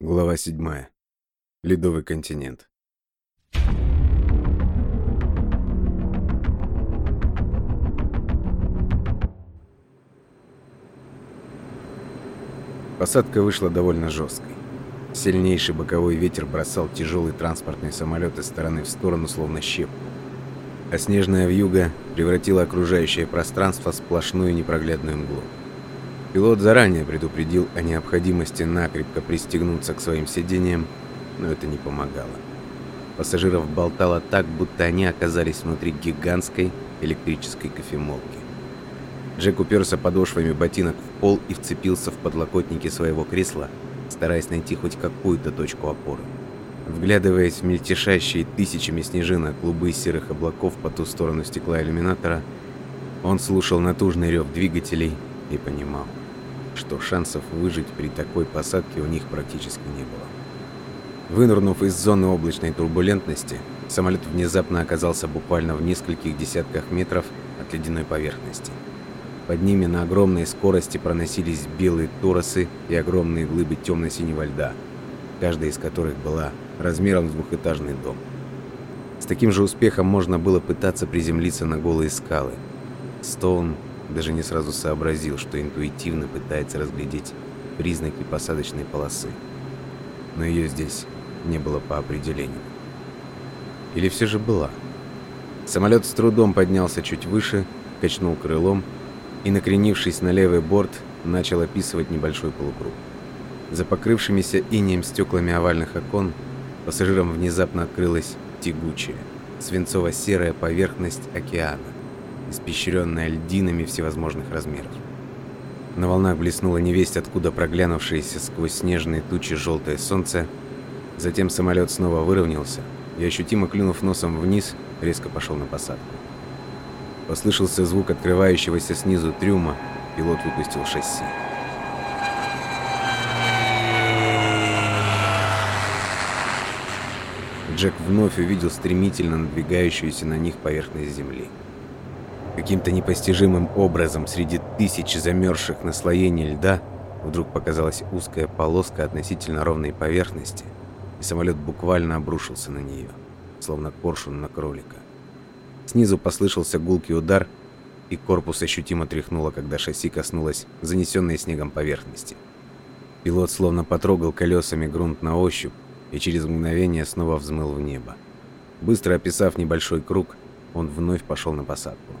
Глава 7. Ледовый континент. Посадка вышла довольно жесткой. Сильнейший боковой ветер бросал тяжелый транспортный самолет из стороны в сторону, словно щепку. А снежная вьюга превратила окружающее пространство в сплошную непроглядную мглу. Пилот заранее предупредил о необходимости накрепко пристегнуться к своим сиденьям, но это не помогало. Пассажиров болтало так, будто они оказались внутри гигантской электрической кофемолки. Джек уперся подошвами ботинок в пол и вцепился в подлокотники своего кресла, стараясь найти хоть какую-то точку опоры. Вглядываясь в мельтешащие тысячами снежинок клубы серых облаков по ту сторону стекла иллюминатора, он слушал натужный рев двигателей и понимал – что шансов выжить при такой посадке у них практически не было. Вынырнув из зоны облачной турбулентности, самолет внезапно оказался буквально в нескольких десятках метров от ледяной поверхности. Под ними на огромной скорости проносились белые торосы и огромные глыбы темно-синего льда, каждая из которых была размером с двухэтажный дом. С таким же успехом можно было пытаться приземлиться на голые скалы. Стоун даже не сразу сообразил, что интуитивно пытается разглядеть признаки посадочной полосы. Но ее здесь не было по определению. Или все же была? Самолет с трудом поднялся чуть выше, качнул крылом и, накренившись на левый борт, начал описывать небольшой полукруг. За покрывшимися инеем стеклами овальных окон пассажирам внезапно открылась тягучая, свинцово-серая поверхность океана испещренная льдинами всевозможных размеров. На волнах блеснуло невесть, откуда проглянувшееся сквозь снежные тучи желтое солнце. Затем самолет снова выровнялся и, ощутимо клюнув носом вниз, резко пошел на посадку. Послышался звук открывающегося снизу трюма, пилот выпустил шасси. Джек вновь увидел стремительно надвигающуюся на них поверхность земли. Каким-то непостижимым образом среди тысяч замерзших наслоений льда вдруг показалась узкая полоска относительно ровной поверхности, и самолет буквально обрушился на нее, словно коршун на кролика. Снизу послышался гулкий удар, и корпус ощутимо тряхнуло, когда шасси коснулось занесенной снегом поверхности. Пилот словно потрогал колесами грунт на ощупь и через мгновение снова взмыл в небо. Быстро описав небольшой круг, он вновь пошел на посадку.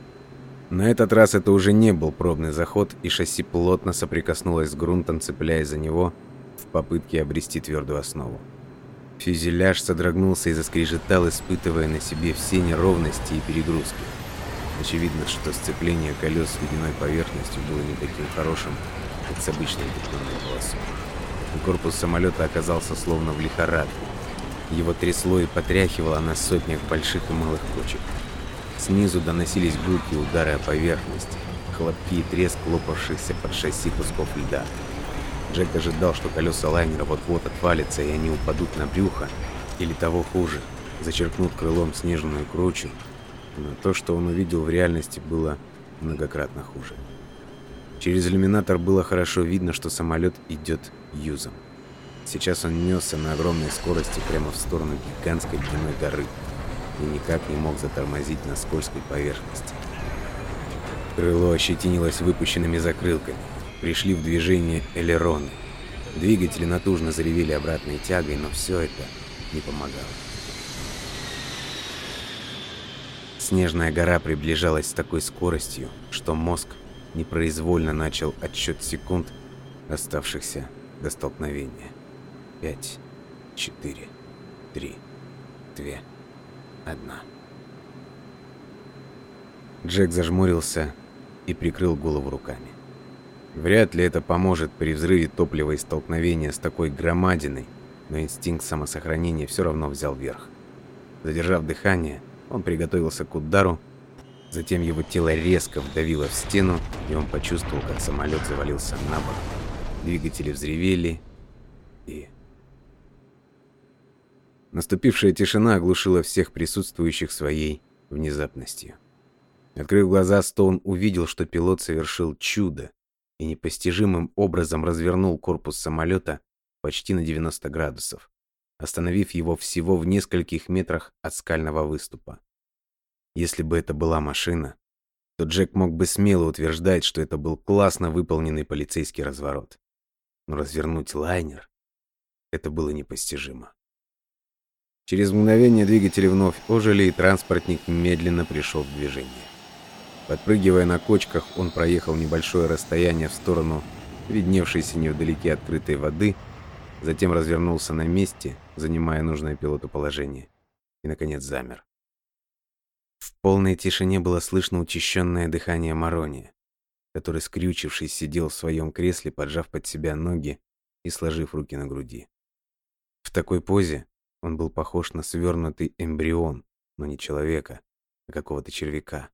На этот раз это уже не был пробный заход, и шасси плотно соприкоснулось с грунтом, цепляясь за него в попытке обрести твердую основу. Фюзеляж содрогнулся и заскрежетал, испытывая на себе все неровности и перегрузки. Очевидно, что сцепление колес с ледяной поверхностью было не таким хорошим, как с обычной бетонной полосой. Корпус самолета оказался словно в лихорадке. Его трясло и потряхивало на сотнях больших и малых кочек. Снизу доносились гулкие удары о поверхность, хлопки и треск лопавшихся под шасси кусков льда. Джек ожидал, что колеса лайнера вот-вот отвалятся, и они упадут на брюхо, или того хуже, зачеркнут крылом снежную кручу, но то, что он увидел в реальности, было многократно хуже. Через иллюминатор было хорошо видно, что самолет идет юзом. Сейчас он несся на огромной скорости прямо в сторону гигантской ледяной горы и никак не мог затормозить на скользкой поверхности. Крыло ощетинилось выпущенными закрылками. Пришли в движение элероны. Двигатели натужно заревели обратной тягой, но все это не помогало. Снежная гора приближалась с такой скоростью, что мозг непроизвольно начал отсчет секунд, оставшихся до столкновения. Пять, четыре, три, две одна. Джек зажмурился и прикрыл голову руками. Вряд ли это поможет при взрыве топлива и столкновения с такой громадиной, но инстинкт самосохранения все равно взял верх. Задержав дыхание, он приготовился к удару, затем его тело резко вдавило в стену, и он почувствовал, как самолет завалился на бок. Двигатели взревели и Наступившая тишина оглушила всех присутствующих своей внезапностью. Открыв глаза, Стоун увидел, что пилот совершил чудо и непостижимым образом развернул корпус самолета, почти на 90 градусов, остановив его всего в нескольких метрах от скального выступа. Если бы это была машина, то Джек мог бы смело утверждать, что это был классно выполненный полицейский разворот. Но развернуть лайнер — это было непостижимо. Через мгновение двигатели вновь ожили, и транспортник медленно пришел в движение. Подпрыгивая на кочках, он проехал небольшое расстояние в сторону видневшейся невдалеке открытой воды, затем развернулся на месте, занимая нужное пилоту положение, и, наконец, замер. В полной тишине было слышно учащенное дыхание Марони, который, скрючившись, сидел в своем кресле, поджав под себя ноги и сложив руки на груди. В такой позе он был похож на свернутый эмбрион, но не человека, а какого-то червяка.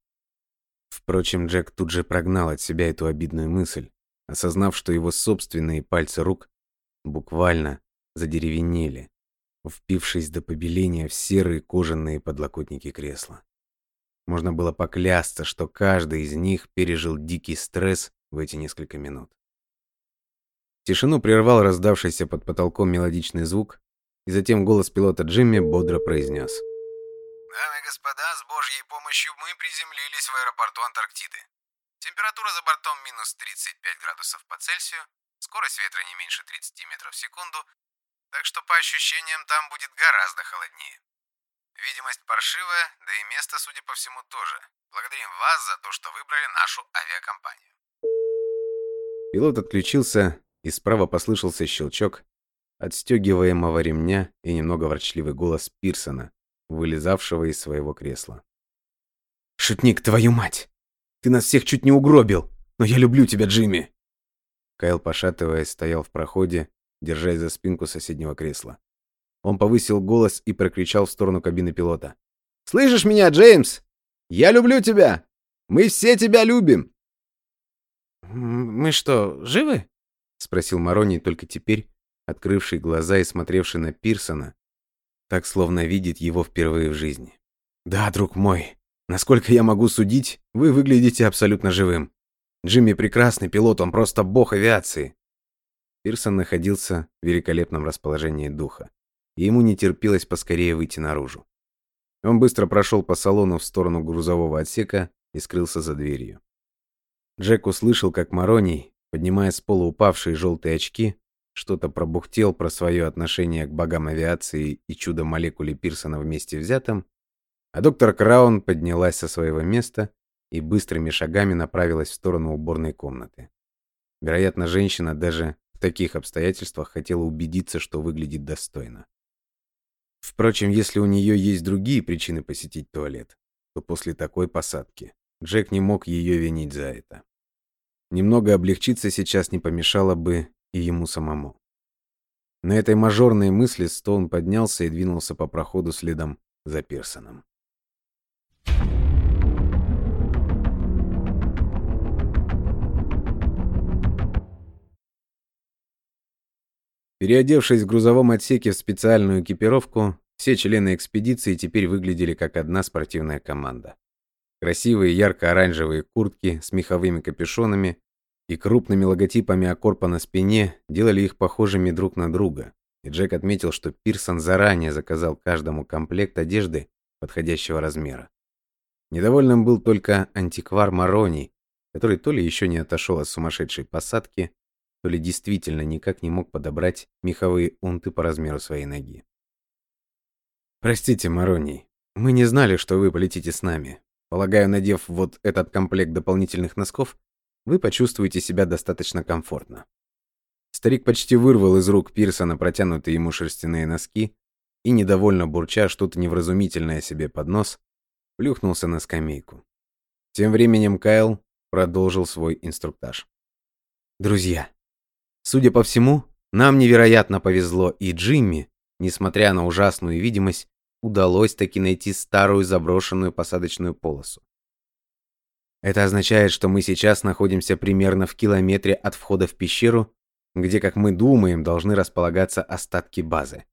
Впрочем, Джек тут же прогнал от себя эту обидную мысль, осознав, что его собственные пальцы рук буквально задеревенели, впившись до побеления в серые кожаные подлокотники кресла. Можно было поклясться, что каждый из них пережил дикий стресс в эти несколько минут. Тишину прервал раздавшийся под потолком мелодичный звук, и затем голос пилота Джимми бодро произнес. «Дамы и господа, с Божьей помощью мы приземлились в аэропорту Антарктиды. Температура за бортом минус 35 градусов по Цельсию, скорость ветра не меньше 30 метров в секунду, так что по ощущениям там будет гораздо холоднее. Видимость паршивая, да и место, судя по всему, тоже. Благодарим вас за то, что выбрали нашу авиакомпанию. Пилот отключился, и справа послышался щелчок отстегиваемого ремня и немного ворчливый голос Пирсона, вылезавшего из своего кресла. «Шутник, твою мать! Ты нас всех чуть не угробил, но я люблю тебя, Джимми!» Кайл, пошатываясь, стоял в проходе, держась за спинку соседнего кресла. Он повысил голос и прокричал в сторону кабины пилота. «Слышишь меня, Джеймс? Я люблю тебя! Мы все тебя любим!» «Мы что, живы?» — спросил Марони только теперь, открывший глаза и смотревший на Пирсона, так словно видит его впервые в жизни. «Да, друг мой, насколько я могу судить, вы выглядите абсолютно живым. Джимми прекрасный пилот, он просто бог авиации». Пирсон находился в великолепном расположении духа, и ему не терпелось поскорее выйти наружу. Он быстро прошел по салону в сторону грузового отсека и скрылся за дверью. Джек услышал, как Мароний, поднимая с пола упавшие желтые очки, что-то пробухтел про свое отношение к богам авиации и чудо-молекуле Пирсона вместе взятым, а доктор Краун поднялась со своего места и быстрыми шагами направилась в сторону уборной комнаты. Вероятно, женщина даже в таких обстоятельствах хотела убедиться, что выглядит достойно. Впрочем, если у нее есть другие причины посетить туалет, то после такой посадки Джек не мог ее винить за это. Немного облегчиться сейчас не помешало бы и ему самому. На этой мажорной мысли Стоун поднялся и двинулся по проходу следом за Пирсоном. Переодевшись в грузовом отсеке в специальную экипировку, все члены экспедиции теперь выглядели как одна спортивная команда. Красивые ярко-оранжевые куртки с меховыми капюшонами и крупными логотипами Акорпа на спине делали их похожими друг на друга. И Джек отметил, что Пирсон заранее заказал каждому комплект одежды подходящего размера. Недовольным был только антиквар Марони, который то ли еще не отошел от сумасшедшей посадки, то ли действительно никак не мог подобрать меховые унты по размеру своей ноги. «Простите, Марони, мы не знали, что вы полетите с нами. Полагаю, надев вот этот комплект дополнительных носков, вы почувствуете себя достаточно комфортно. Старик почти вырвал из рук Пирсона протянутые ему шерстяные носки и, недовольно бурча что-то невразумительное себе под нос, плюхнулся на скамейку. Тем временем Кайл продолжил свой инструктаж. «Друзья, судя по всему, нам невероятно повезло, и Джимми, несмотря на ужасную видимость, удалось таки найти старую заброшенную посадочную полосу. Это означает, что мы сейчас находимся примерно в километре от входа в пещеру, где, как мы думаем, должны располагаться остатки базы.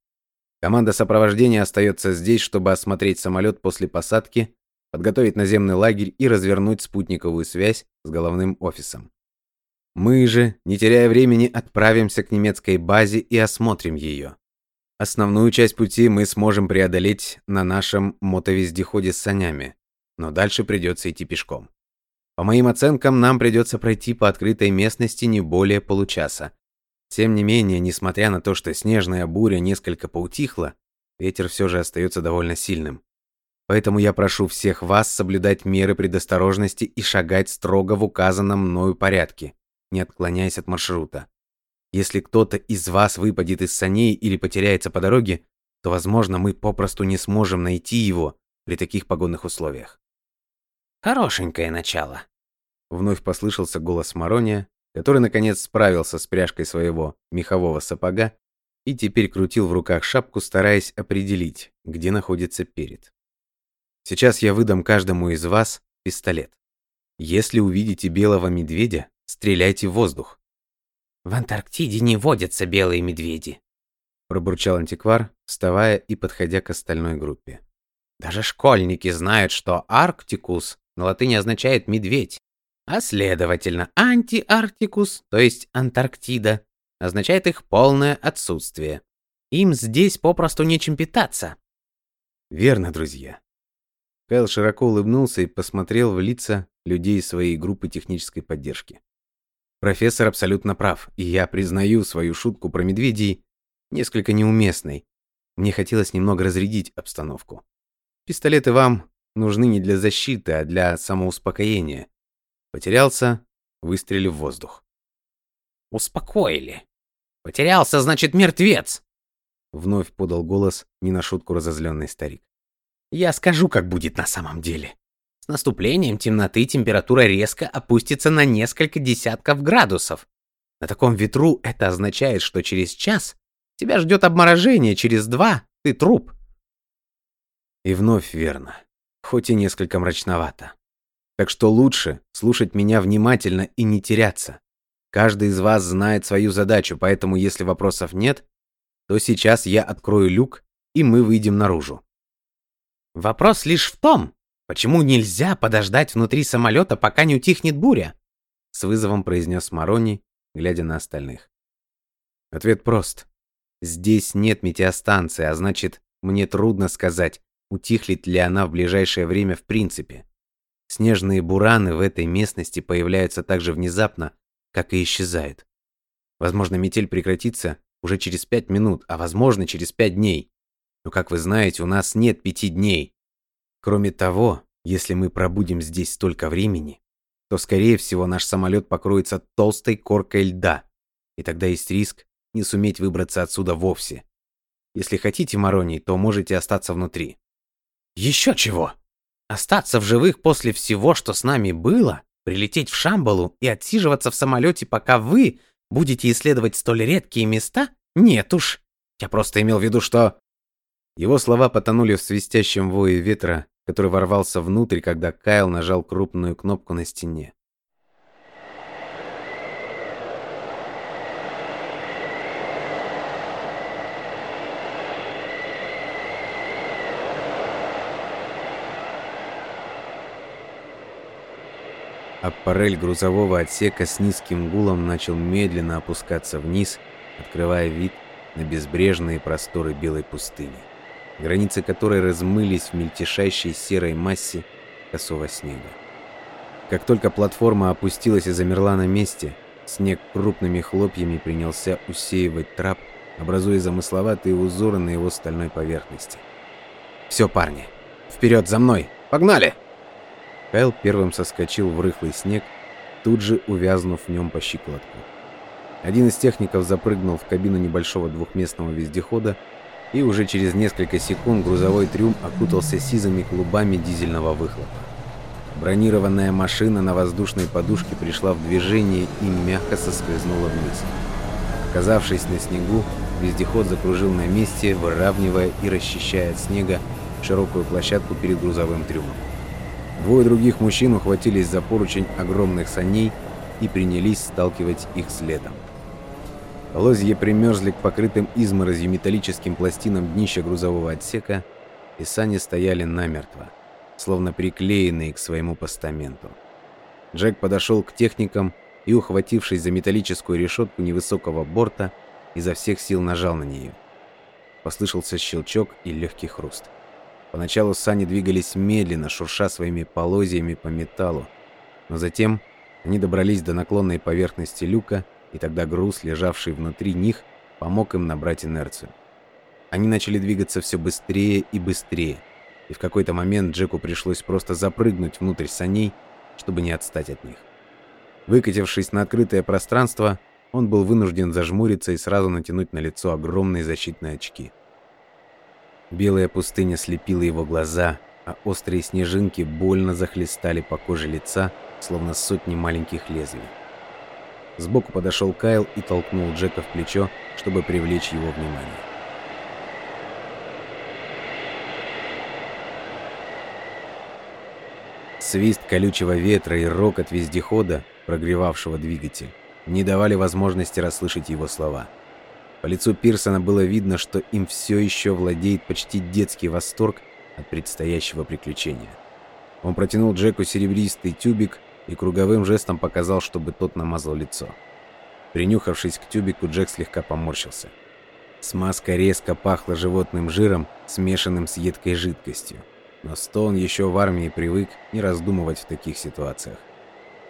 Команда сопровождения остается здесь, чтобы осмотреть самолет после посадки, подготовить наземный лагерь и развернуть спутниковую связь с головным офисом. Мы же, не теряя времени, отправимся к немецкой базе и осмотрим ее. Основную часть пути мы сможем преодолеть на нашем мотовездеходе с санями, но дальше придется идти пешком. По моим оценкам, нам придется пройти по открытой местности не более получаса. Тем не менее, несмотря на то, что снежная буря несколько поутихла, ветер все же остается довольно сильным. Поэтому я прошу всех вас соблюдать меры предосторожности и шагать строго в указанном мною порядке, не отклоняясь от маршрута. Если кто-то из вас выпадет из саней или потеряется по дороге, то, возможно, мы попросту не сможем найти его при таких погодных условиях. Хорошенькое начало. Вновь послышался голос Марония, который наконец справился с пряжкой своего мехового сапога и теперь крутил в руках шапку, стараясь определить, где находится перед. Сейчас я выдам каждому из вас пистолет. Если увидите белого медведя, стреляйте в воздух. В Антарктиде не водятся белые медведи, пробурчал антиквар, вставая и подходя к остальной группе. Даже школьники знают, что Арктикус на латыни означает медведь, а следовательно, антиарктикус, то есть Антарктида, означает их полное отсутствие. Им здесь попросту нечем питаться. Верно, друзья. Кайл широко улыбнулся и посмотрел в лица людей своей группы технической поддержки. Профессор абсолютно прав, и я признаю свою шутку про медведей несколько неуместной. Мне хотелось немного разрядить обстановку. Пистолеты вам нужны не для защиты, а для самоуспокоения. Потерялся, выстрелив в воздух. Успокоили. Потерялся, значит, мертвец. Вновь подал голос не на шутку разозленный старик. Я скажу, как будет на самом деле. С наступлением темноты температура резко опустится на несколько десятков градусов. На таком ветру это означает, что через час тебя ждет обморожение, через два ты труп. И вновь верно хоть и несколько мрачновато. Так что лучше слушать меня внимательно и не теряться. Каждый из вас знает свою задачу, поэтому если вопросов нет, то сейчас я открою люк, и мы выйдем наружу. Вопрос лишь в том, почему нельзя подождать внутри самолета, пока не утихнет буря? С вызовом произнес Марони, глядя на остальных. Ответ прост. Здесь нет метеостанции, а значит, мне трудно сказать, утихнет ли она в ближайшее время в принципе. Снежные бураны в этой местности появляются так же внезапно, как и исчезают. Возможно, метель прекратится уже через пять минут, а возможно, через пять дней. Но, как вы знаете, у нас нет пяти дней. Кроме того, если мы пробудем здесь столько времени, то, скорее всего, наш самолет покроется толстой коркой льда, и тогда есть риск не суметь выбраться отсюда вовсе. Если хотите, Мароний, то можете остаться внутри. Еще чего? Остаться в живых после всего, что с нами было? Прилететь в Шамбалу и отсиживаться в самолете, пока вы будете исследовать столь редкие места? Нет уж. Я просто имел в виду, что... Его слова потонули в свистящем вое ветра, который ворвался внутрь, когда Кайл нажал крупную кнопку на стене. Аппарель грузового отсека с низким гулом начал медленно опускаться вниз, открывая вид на безбрежные просторы белой пустыни, границы которой размылись в мельтешащей серой массе косого снега. Как только платформа опустилась и замерла на месте, снег крупными хлопьями принялся усеивать трап, образуя замысловатые узоры на его стальной поверхности. «Все, парни, вперед за мной! Погнали!» Кайл первым соскочил в рыхлый снег, тут же увязнув в нем по щиколотку. Один из техников запрыгнул в кабину небольшого двухместного вездехода, и уже через несколько секунд грузовой трюм окутался сизыми клубами дизельного выхлопа. Бронированная машина на воздушной подушке пришла в движение и мягко соскользнула вниз. Оказавшись на снегу, вездеход закружил на месте, выравнивая и расчищая от снега широкую площадку перед грузовым трюмом. Двое других мужчин ухватились за поручень огромных саней и принялись сталкивать их следом. Полозья примерзли к покрытым изморозью металлическим пластинам днища грузового отсека, и сани стояли намертво, словно приклеенные к своему постаменту. Джек подошел к техникам и, ухватившись за металлическую решетку невысокого борта, изо всех сил нажал на нее. Послышался щелчок и легкий хруст. Поначалу сани двигались медленно, шурша своими полозьями по металлу, но затем они добрались до наклонной поверхности люка, и тогда груз, лежавший внутри них, помог им набрать инерцию. Они начали двигаться все быстрее и быстрее, и в какой-то момент Джеку пришлось просто запрыгнуть внутрь саней, чтобы не отстать от них. Выкатившись на открытое пространство, он был вынужден зажмуриться и сразу натянуть на лицо огромные защитные очки. Белая пустыня слепила его глаза, а острые снежинки больно захлестали по коже лица, словно сотни маленьких лезвий. Сбоку подошел Кайл и толкнул Джека в плечо, чтобы привлечь его внимание. Свист колючего ветра и рокот вездехода, прогревавшего двигатель, не давали возможности расслышать его слова. По лицу Пирсона было видно, что им все еще владеет почти детский восторг от предстоящего приключения. Он протянул Джеку серебристый тюбик и круговым жестом показал, чтобы тот намазал лицо. Принюхавшись к тюбику, Джек слегка поморщился. Смазка резко пахла животным жиром, смешанным с едкой жидкостью. Но Стоун еще в армии привык не раздумывать в таких ситуациях.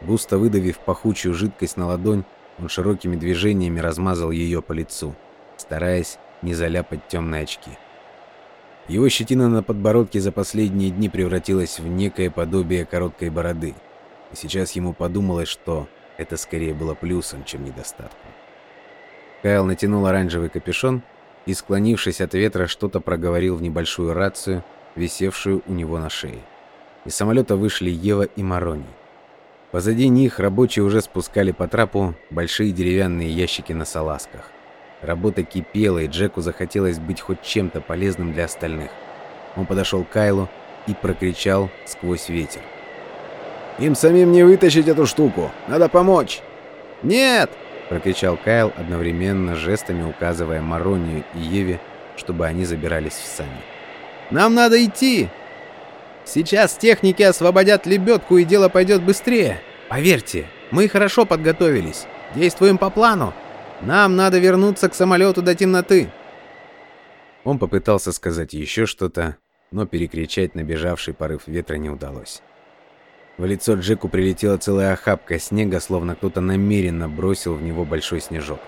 Густо выдавив пахучую жидкость на ладонь, он широкими движениями размазал ее по лицу, стараясь не заляпать темные очки. Его щетина на подбородке за последние дни превратилась в некое подобие короткой бороды, и сейчас ему подумалось, что это скорее было плюсом, чем недостатком. Кайл натянул оранжевый капюшон и, склонившись от ветра, что-то проговорил в небольшую рацию, висевшую у него на шее. Из самолета вышли Ева и Марони. Позади них рабочие уже спускали по трапу большие деревянные ящики на салазках. Работа кипела, и Джеку захотелось быть хоть чем-то полезным для остальных. Он подошел к Кайлу и прокричал сквозь ветер. «Им самим не вытащить эту штуку! Надо помочь!» «Нет!» – прокричал Кайл, одновременно жестами указывая Маронию и Еве, чтобы они забирались в сани. «Нам надо идти!» Сейчас техники освободят лебедку, и дело пойдет быстрее. Поверьте, мы хорошо подготовились. Действуем по плану. Нам надо вернуться к самолету до темноты. Он попытался сказать еще что-то, но перекричать набежавший порыв ветра не удалось. В лицо Джеку прилетела целая охапка снега, словно кто-то намеренно бросил в него большой снежок.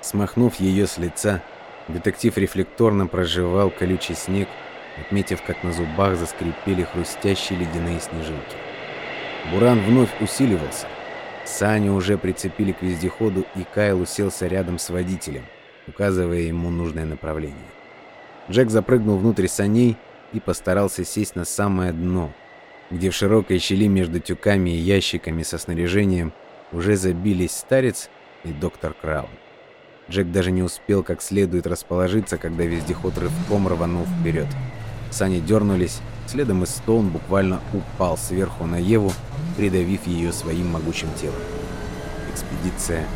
Смахнув ее с лица, детектив рефлекторно проживал колючий снег отметив, как на зубах заскрипели хрустящие ледяные снежинки. Буран вновь усиливался. Сани уже прицепили к вездеходу, и Кайл уселся рядом с водителем, указывая ему нужное направление. Джек запрыгнул внутрь саней и постарался сесть на самое дно, где в широкой щели между тюками и ящиками со снаряжением уже забились старец и доктор Краун. Джек даже не успел как следует расположиться, когда вездеход рывком рванул вперед. Сани дернулись, следом и Стоун буквально упал сверху на Еву, придавив ее своим могучим телом. Экспедиция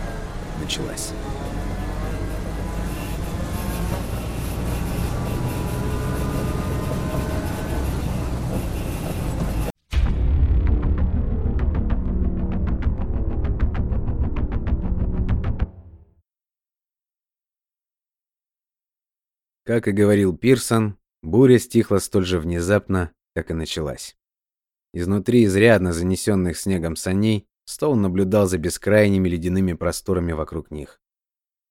началась. Как и говорил Пирсон, Буря стихла столь же внезапно, как и началась. Изнутри изрядно занесенных снегом саней Стоун наблюдал за бескрайними ледяными просторами вокруг них.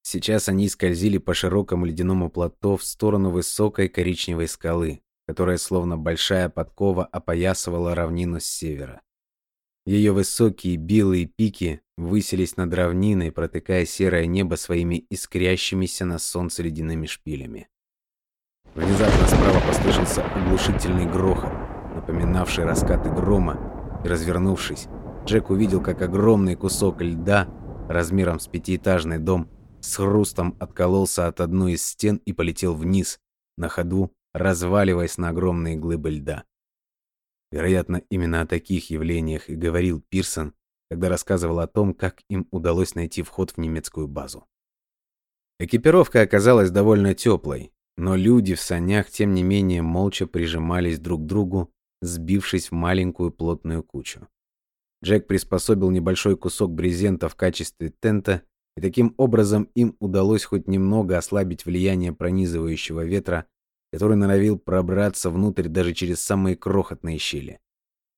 Сейчас они скользили по широкому ледяному плато в сторону высокой коричневой скалы, которая словно большая подкова опоясывала равнину с севера. Ее высокие белые пики высились над равниной, протыкая серое небо своими искрящимися на солнце ледяными шпилями. Внезапно справа послышался оглушительный грохот, напоминавший раскаты грома, и, развернувшись, Джек увидел, как огромный кусок льда размером с пятиэтажный дом с хрустом откололся от одной из стен и полетел вниз, на ходу разваливаясь на огромные глыбы льда. Вероятно, именно о таких явлениях и говорил Пирсон, когда рассказывал о том, как им удалось найти вход в немецкую базу. Экипировка оказалась довольно теплой, но люди в санях, тем не менее, молча прижимались друг к другу, сбившись в маленькую плотную кучу. Джек приспособил небольшой кусок брезента в качестве тента, и таким образом им удалось хоть немного ослабить влияние пронизывающего ветра, который норовил пробраться внутрь даже через самые крохотные щели.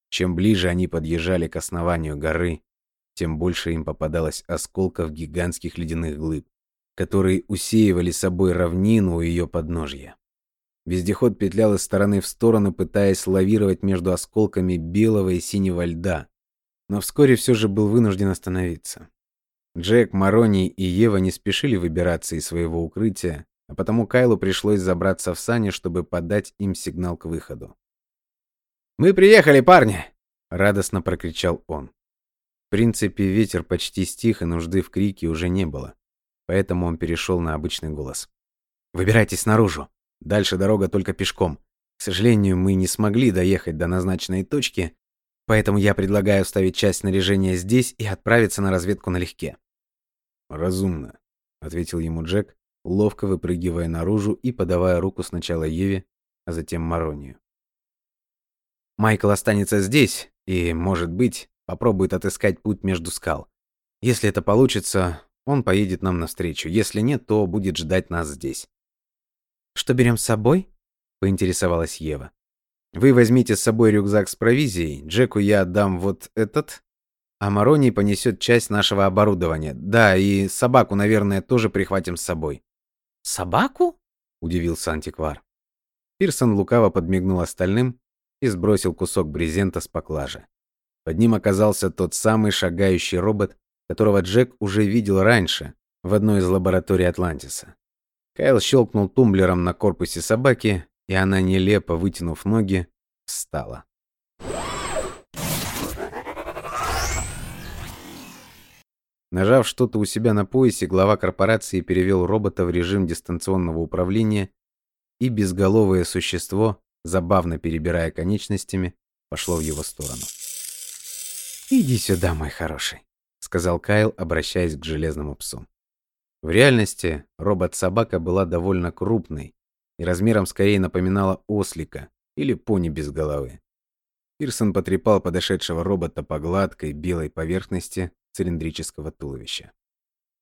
Чем ближе они подъезжали к основанию горы, тем больше им попадалось осколков гигантских ледяных глыб, которые усеивали собой равнину у ее подножья. Вездеход петлял из стороны в сторону, пытаясь лавировать между осколками белого и синего льда, но вскоре все же был вынужден остановиться. Джек, Марони и Ева не спешили выбираться из своего укрытия, а потому Кайлу пришлось забраться в сани, чтобы подать им сигнал к выходу. «Мы приехали, парни!» — радостно прокричал он. В принципе, ветер почти стих, и нужды в крике уже не было, поэтому он перешел на обычный голос. «Выбирайтесь наружу. Дальше дорога только пешком. К сожалению, мы не смогли доехать до назначенной точки, поэтому я предлагаю оставить часть снаряжения здесь и отправиться на разведку налегке». «Разумно», — ответил ему Джек, ловко выпрыгивая наружу и подавая руку сначала Еве, а затем Маронию. Майкл останется здесь и, может быть, попробует отыскать путь между скал. Если это получится, он поедет нам навстречу. Если нет, то будет ждать нас здесь. Что берем с собой? поинтересовалась Ева. Вы возьмите с собой рюкзак с провизией. Джеку я отдам вот этот, а Марони понесет часть нашего оборудования. Да, и собаку, наверное, тоже прихватим с собой. Собаку? удивился антиквар. Пирсон лукаво подмигнул остальным и сбросил кусок брезента с поклажи. Под ним оказался тот самый шагающий робот, которого Джек уже видел раньше в одной из лабораторий Атлантиса. Кайл щелкнул тумблером на корпусе собаки, и она, нелепо вытянув ноги, встала. Нажав что-то у себя на поясе, глава корпорации перевел робота в режим дистанционного управления, и безголовое существо забавно перебирая конечностями, пошло в его сторону. «Иди сюда, мой хороший», — сказал Кайл, обращаясь к железному псу. В реальности робот-собака была довольно крупной и размером скорее напоминала ослика или пони без головы. Пирсон потрепал подошедшего робота по гладкой белой поверхности цилиндрического туловища.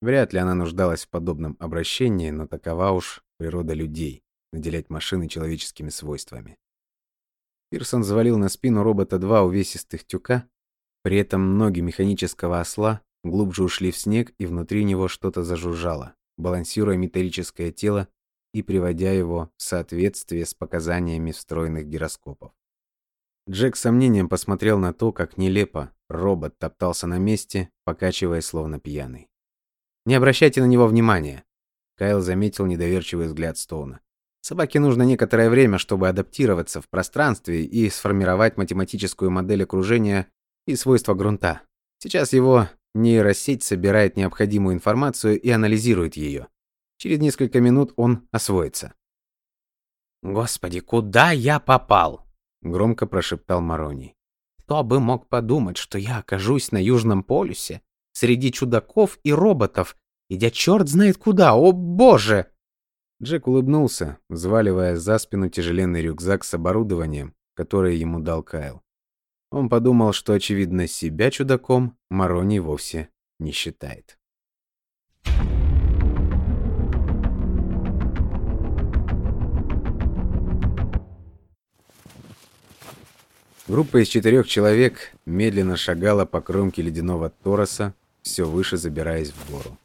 Вряд ли она нуждалась в подобном обращении, но такова уж природа людей наделять машины человеческими свойствами. Пирсон завалил на спину робота два увесистых тюка, при этом ноги механического осла глубже ушли в снег, и внутри него что-то зажужжало, балансируя металлическое тело и приводя его в соответствие с показаниями встроенных гироскопов. Джек с сомнением посмотрел на то, как нелепо робот топтался на месте, покачиваясь словно пьяный. «Не обращайте на него внимания», — Кайл заметил недоверчивый взгляд Стоуна. Собаке нужно некоторое время, чтобы адаптироваться в пространстве и сформировать математическую модель окружения и свойства грунта. Сейчас его нейросеть собирает необходимую информацию и анализирует ее. Через несколько минут он освоится. «Господи, куда я попал?» — громко прошептал Мароний. «Кто бы мог подумать, что я окажусь на Южном полюсе, среди чудаков и роботов, идя черт знает куда, о боже!» Джек улыбнулся, взваливая за спину тяжеленный рюкзак с оборудованием, которое ему дал Кайл. Он подумал, что, очевидно, себя чудаком Марони вовсе не считает. Группа из четырех человек медленно шагала по кромке ледяного тороса, все выше забираясь в гору.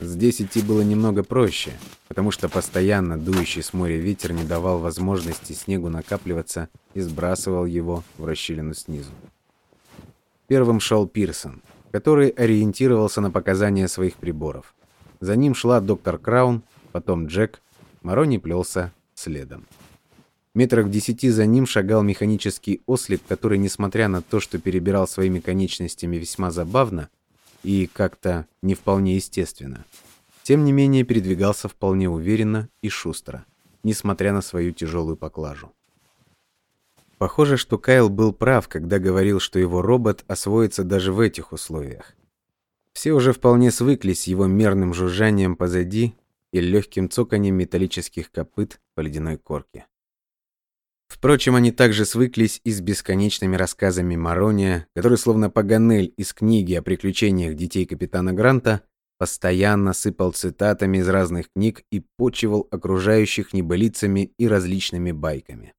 Здесь идти было немного проще, потому что постоянно дующий с моря ветер не давал возможности снегу накапливаться и сбрасывал его в расщелину снизу. Первым шел Пирсон, который ориентировался на показания своих приборов. За ним шла доктор Краун, потом Джек, Марони плелся следом. Метрах в десяти за ним шагал механический ослик, который, несмотря на то, что перебирал своими конечностями весьма забавно, и как-то не вполне естественно. Тем не менее, передвигался вполне уверенно и шустро, несмотря на свою тяжелую поклажу. Похоже, что Кайл был прав, когда говорил, что его робот освоится даже в этих условиях. Все уже вполне свыклись с его мерным жужжанием позади и легким цоканьем металлических копыт по ледяной корке. Впрочем, они также свыклись и с бесконечными рассказами Марония, который словно Паганель из книги о приключениях детей капитана Гранта постоянно сыпал цитатами из разных книг и почивал окружающих небылицами и различными байками.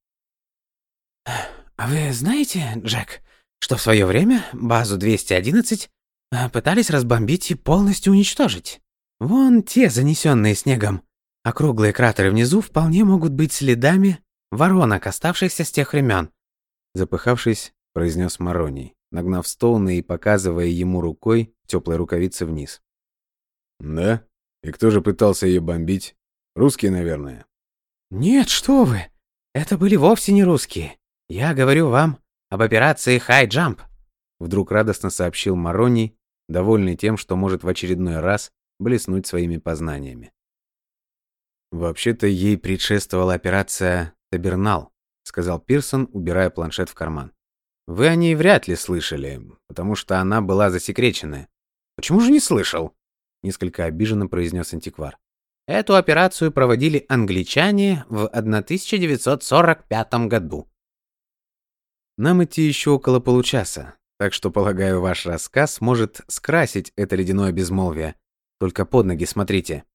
«А вы знаете, Джек, что в свое время базу 211 э, пытались разбомбить и полностью уничтожить? Вон те, занесенные снегом. Округлые кратеры внизу вполне могут быть следами воронок, оставшихся с тех времен. Запыхавшись, произнес Мароний, нагнав Стоуна и показывая ему рукой теплой рукавице вниз. «Да? И кто же пытался ее бомбить? Русские, наверное?» «Нет, что вы! Это были вовсе не русские. Я говорю вам об операции High Jump», вдруг радостно сообщил Мароний, довольный тем, что может в очередной раз блеснуть своими познаниями. Вообще-то ей предшествовала операция «Табернал», сказал Пирсон, убирая планшет в карман. Вы о ней вряд ли слышали, потому что она была засекреченная. Почему же не слышал? несколько обиженно произнес антиквар. Эту операцию проводили англичане в 1945 году. Нам идти еще около получаса, так что, полагаю, ваш рассказ может скрасить это ледяное безмолвие. Только под ноги смотрите.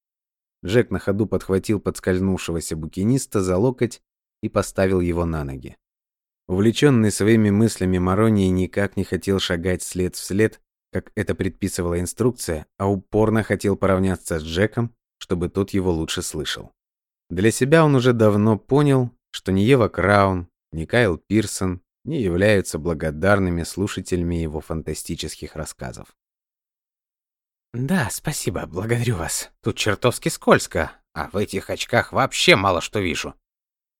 Джек на ходу подхватил подскользнувшегося букиниста за локоть и поставил его на ноги. Увлеченный своими мыслями Мароний никак не хотел шагать след в след, как это предписывала инструкция, а упорно хотел поравняться с Джеком, чтобы тот его лучше слышал. Для себя он уже давно понял, что ни Ева Краун, ни Кайл Пирсон не являются благодарными слушателями его фантастических рассказов. «Да, спасибо, благодарю вас. Тут чертовски скользко, а в этих очках вообще мало что вижу».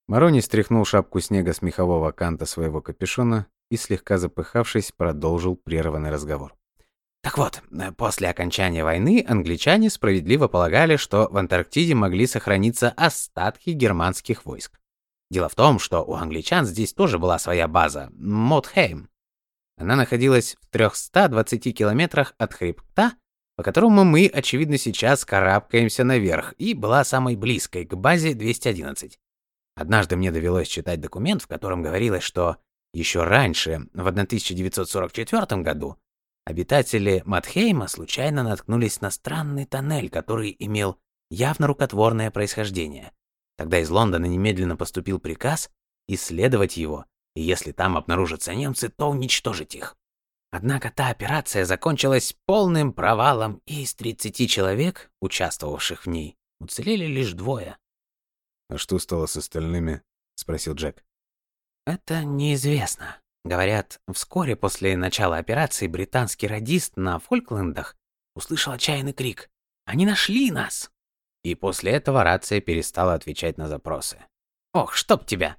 Марони стряхнул шапку снега с мехового канта своего капюшона и, слегка запыхавшись, продолжил прерванный разговор. Так вот, после окончания войны англичане справедливо полагали, что в Антарктиде могли сохраниться остатки германских войск. Дело в том, что у англичан здесь тоже была своя база – Мотхейм. Она находилась в 320 километрах от хребта, по которому мы, очевидно, сейчас карабкаемся наверх, и была самой близкой к базе 211. Однажды мне довелось читать документ, в котором говорилось, что еще раньше, в 1944 году, обитатели Матхейма случайно наткнулись на странный тоннель, который имел явно рукотворное происхождение. Тогда из Лондона немедленно поступил приказ исследовать его, и если там обнаружатся немцы, то уничтожить их. Однако та операция закончилась полным провалом, и из 30 человек, участвовавших в ней, уцелели лишь двое. «А что стало с остальными?» — спросил Джек. «Это неизвестно. Говорят, вскоре после начала операции британский радист на Фолклендах услышал отчаянный крик «Они нашли нас!» И после этого рация перестала отвечать на запросы. «Ох, чтоб тебя!»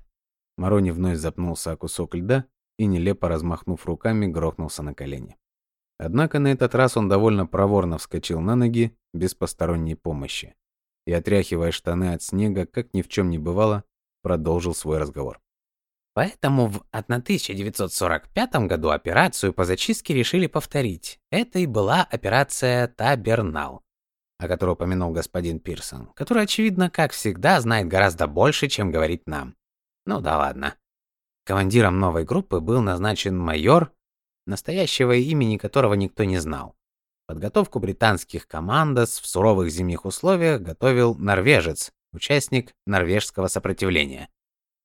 Марони вновь запнулся о кусок льда и, нелепо размахнув руками, грохнулся на колени. Однако на этот раз он довольно проворно вскочил на ноги, без посторонней помощи, и, отряхивая штаны от снега, как ни в чем не бывало, продолжил свой разговор. Поэтому в 1945 году операцию по зачистке решили повторить. Это и была операция Табернал о которой упомянул господин Пирсон, который, очевидно, как всегда, знает гораздо больше, чем говорит нам. Ну да ладно. Командиром новой группы был назначен майор, настоящего имени которого никто не знал. Подготовку британских командос в суровых зимних условиях готовил норвежец, участник норвежского сопротивления.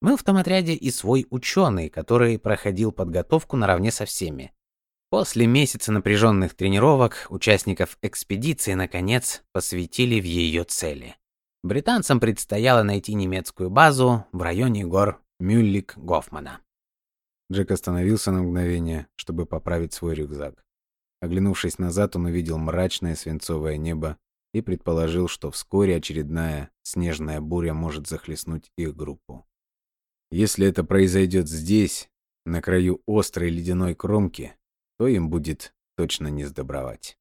Был в том отряде и свой ученый, который проходил подготовку наравне со всеми. После месяца напряженных тренировок участников экспедиции наконец посвятили в ее цели. Британцам предстояло найти немецкую базу в районе гор Мюллик-Гофмана. Джек остановился на мгновение, чтобы поправить свой рюкзак. Оглянувшись назад, он увидел мрачное свинцовое небо и предположил, что вскоре очередная снежная буря может захлестнуть их группу. Если это произойдет здесь, на краю острой ледяной кромки, то им будет точно не сдобровать.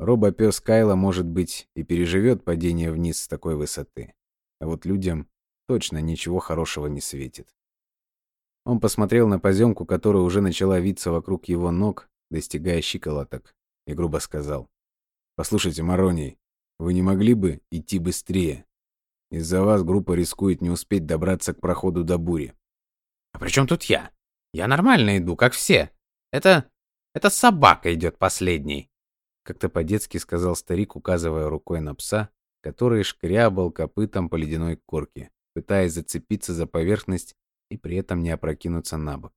Робопес Кайла, может быть, и переживет падение вниз с такой высоты. А вот людям точно ничего хорошего не светит. Он посмотрел на поземку, которая уже начала виться вокруг его ног, достигая щиколоток, и грубо сказал. «Послушайте, Мароний, вы не могли бы идти быстрее? Из-за вас группа рискует не успеть добраться к проходу до бури. А при чем тут я? Я нормально иду, как все. Это... это собака идет последней. Как-то по-детски сказал старик, указывая рукой на пса, который шкрябал копытом по ледяной корке, пытаясь зацепиться за поверхность и при этом не опрокинуться на бок.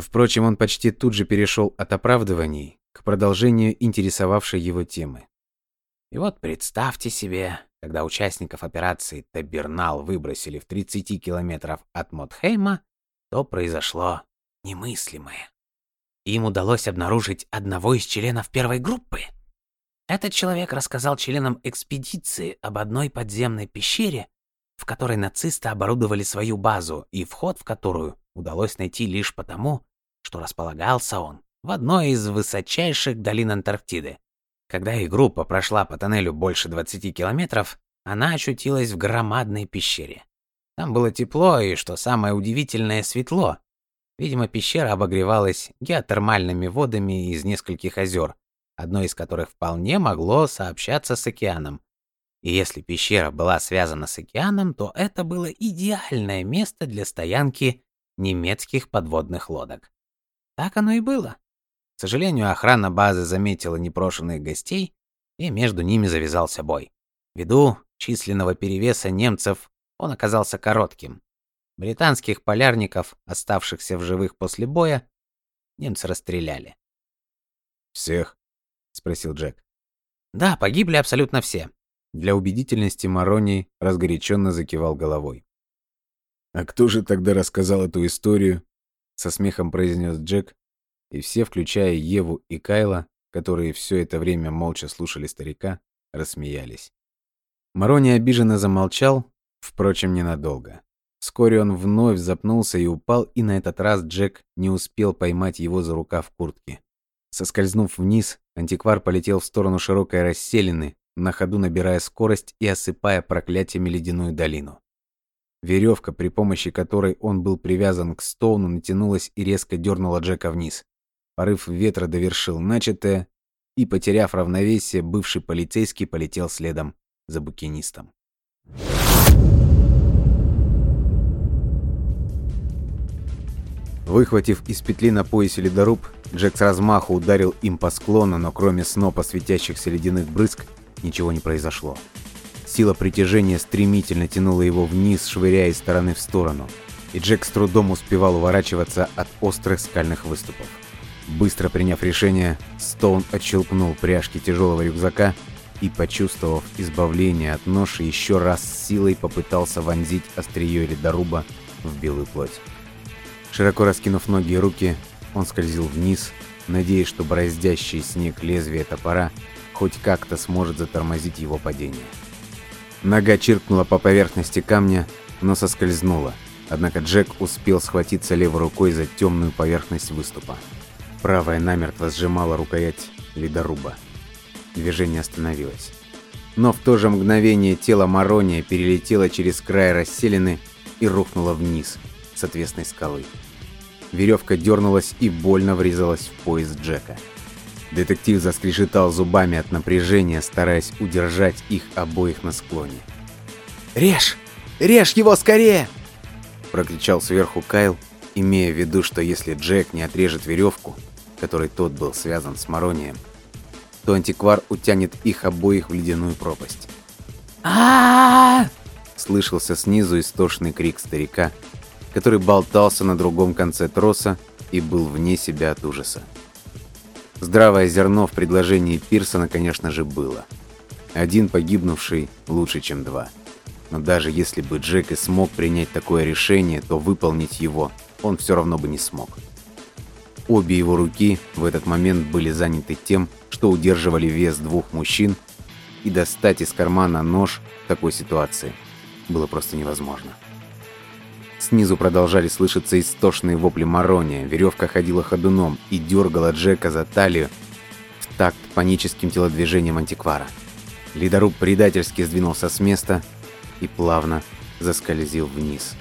Впрочем, он почти тут же перешел от оправдываний к продолжению интересовавшей его темы. И вот представьте себе, когда участников операции Табернал выбросили в 30 километров от Мотхейма, то произошло немыслимое. Им удалось обнаружить одного из членов первой группы. Этот человек рассказал членам экспедиции об одной подземной пещере, в которой нацисты оборудовали свою базу и вход в которую удалось найти лишь потому, что располагался он в одной из высочайших долин Антарктиды. Когда их группа прошла по тоннелю больше 20 километров, она очутилась в громадной пещере. Там было тепло и, что самое удивительное, светло. Видимо, пещера обогревалась геотермальными водами из нескольких озер, одно из которых вполне могло сообщаться с океаном. И если пещера была связана с океаном, то это было идеальное место для стоянки немецких подводных лодок. Так оно и было. К сожалению, охрана базы заметила непрошенных гостей, и между ними завязался бой. Ввиду численного перевеса немцев он оказался коротким. Британских полярников, оставшихся в живых после боя, немцы расстреляли. «Всех?» — спросил Джек. «Да, погибли абсолютно все». Для убедительности Марони разгоряченно закивал головой. «А кто же тогда рассказал эту историю?» — со смехом произнес Джек, и все, включая Еву и Кайла, которые все это время молча слушали старика, рассмеялись. Марони обиженно замолчал, впрочем, ненадолго. Вскоре он вновь запнулся и упал, и на этот раз Джек не успел поймать его за рукав куртки. Соскользнув вниз, антиквар полетел в сторону широкой расселины, на ходу набирая скорость и осыпая проклятиями ледяную долину. Веревка, при помощи которой он был привязан к Стоуну, натянулась и резко дернула Джека вниз. Порыв ветра довершил начатое, и, потеряв равновесие, бывший полицейский полетел следом за букинистом. Выхватив из петли на поясе ледоруб, Джек с размаху ударил им по склону, но кроме снопа светящихся ледяных брызг, ничего не произошло. Сила притяжения стремительно тянула его вниз, швыряя из стороны в сторону, и Джек с трудом успевал уворачиваться от острых скальных выступов. Быстро приняв решение, Стоун отщелкнул пряжки тяжелого рюкзака и, почувствовав избавление от ноши, еще раз с силой попытался вонзить острие ледоруба в белую плоть. Широко раскинув ноги и руки, он скользил вниз, надеясь, что бороздящий снег лезвие топора хоть как-то сможет затормозить его падение. Нога чиркнула по поверхности камня, но соскользнула, однако Джек успел схватиться левой рукой за темную поверхность выступа. Правая намертво сжимала рукоять ледоруба. Движение остановилось. Но в то же мгновение тело Марония перелетело через край расселены и рухнуло вниз с отвесной скалы. Веревка дернулась и больно врезалась в пояс Джека. Детектив заскрежетал зубами от напряжения, стараясь удержать их обоих на склоне. «Режь! Режь его скорее!» Прокричал сверху Кайл, имея в виду, что если Джек не отрежет веревку, которой тот был связан с Маронием, то антиквар утянет их обоих в ледяную пропасть. а Слышался снизу истошный крик старика, который болтался на другом конце троса и был вне себя от ужаса. Здравое зерно в предложении Пирсона, конечно же, было. Один погибнувший лучше, чем два. Но даже если бы Джек и смог принять такое решение, то выполнить его он все равно бы не смог. Обе его руки в этот момент были заняты тем, что удерживали вес двух мужчин, и достать из кармана нож в такой ситуации было просто невозможно. Снизу продолжали слышаться истошные вопли Марония, веревка ходила ходуном и дергала Джека за талию в такт паническим телодвижением антиквара. Ледоруб предательски сдвинулся с места и плавно заскользил вниз.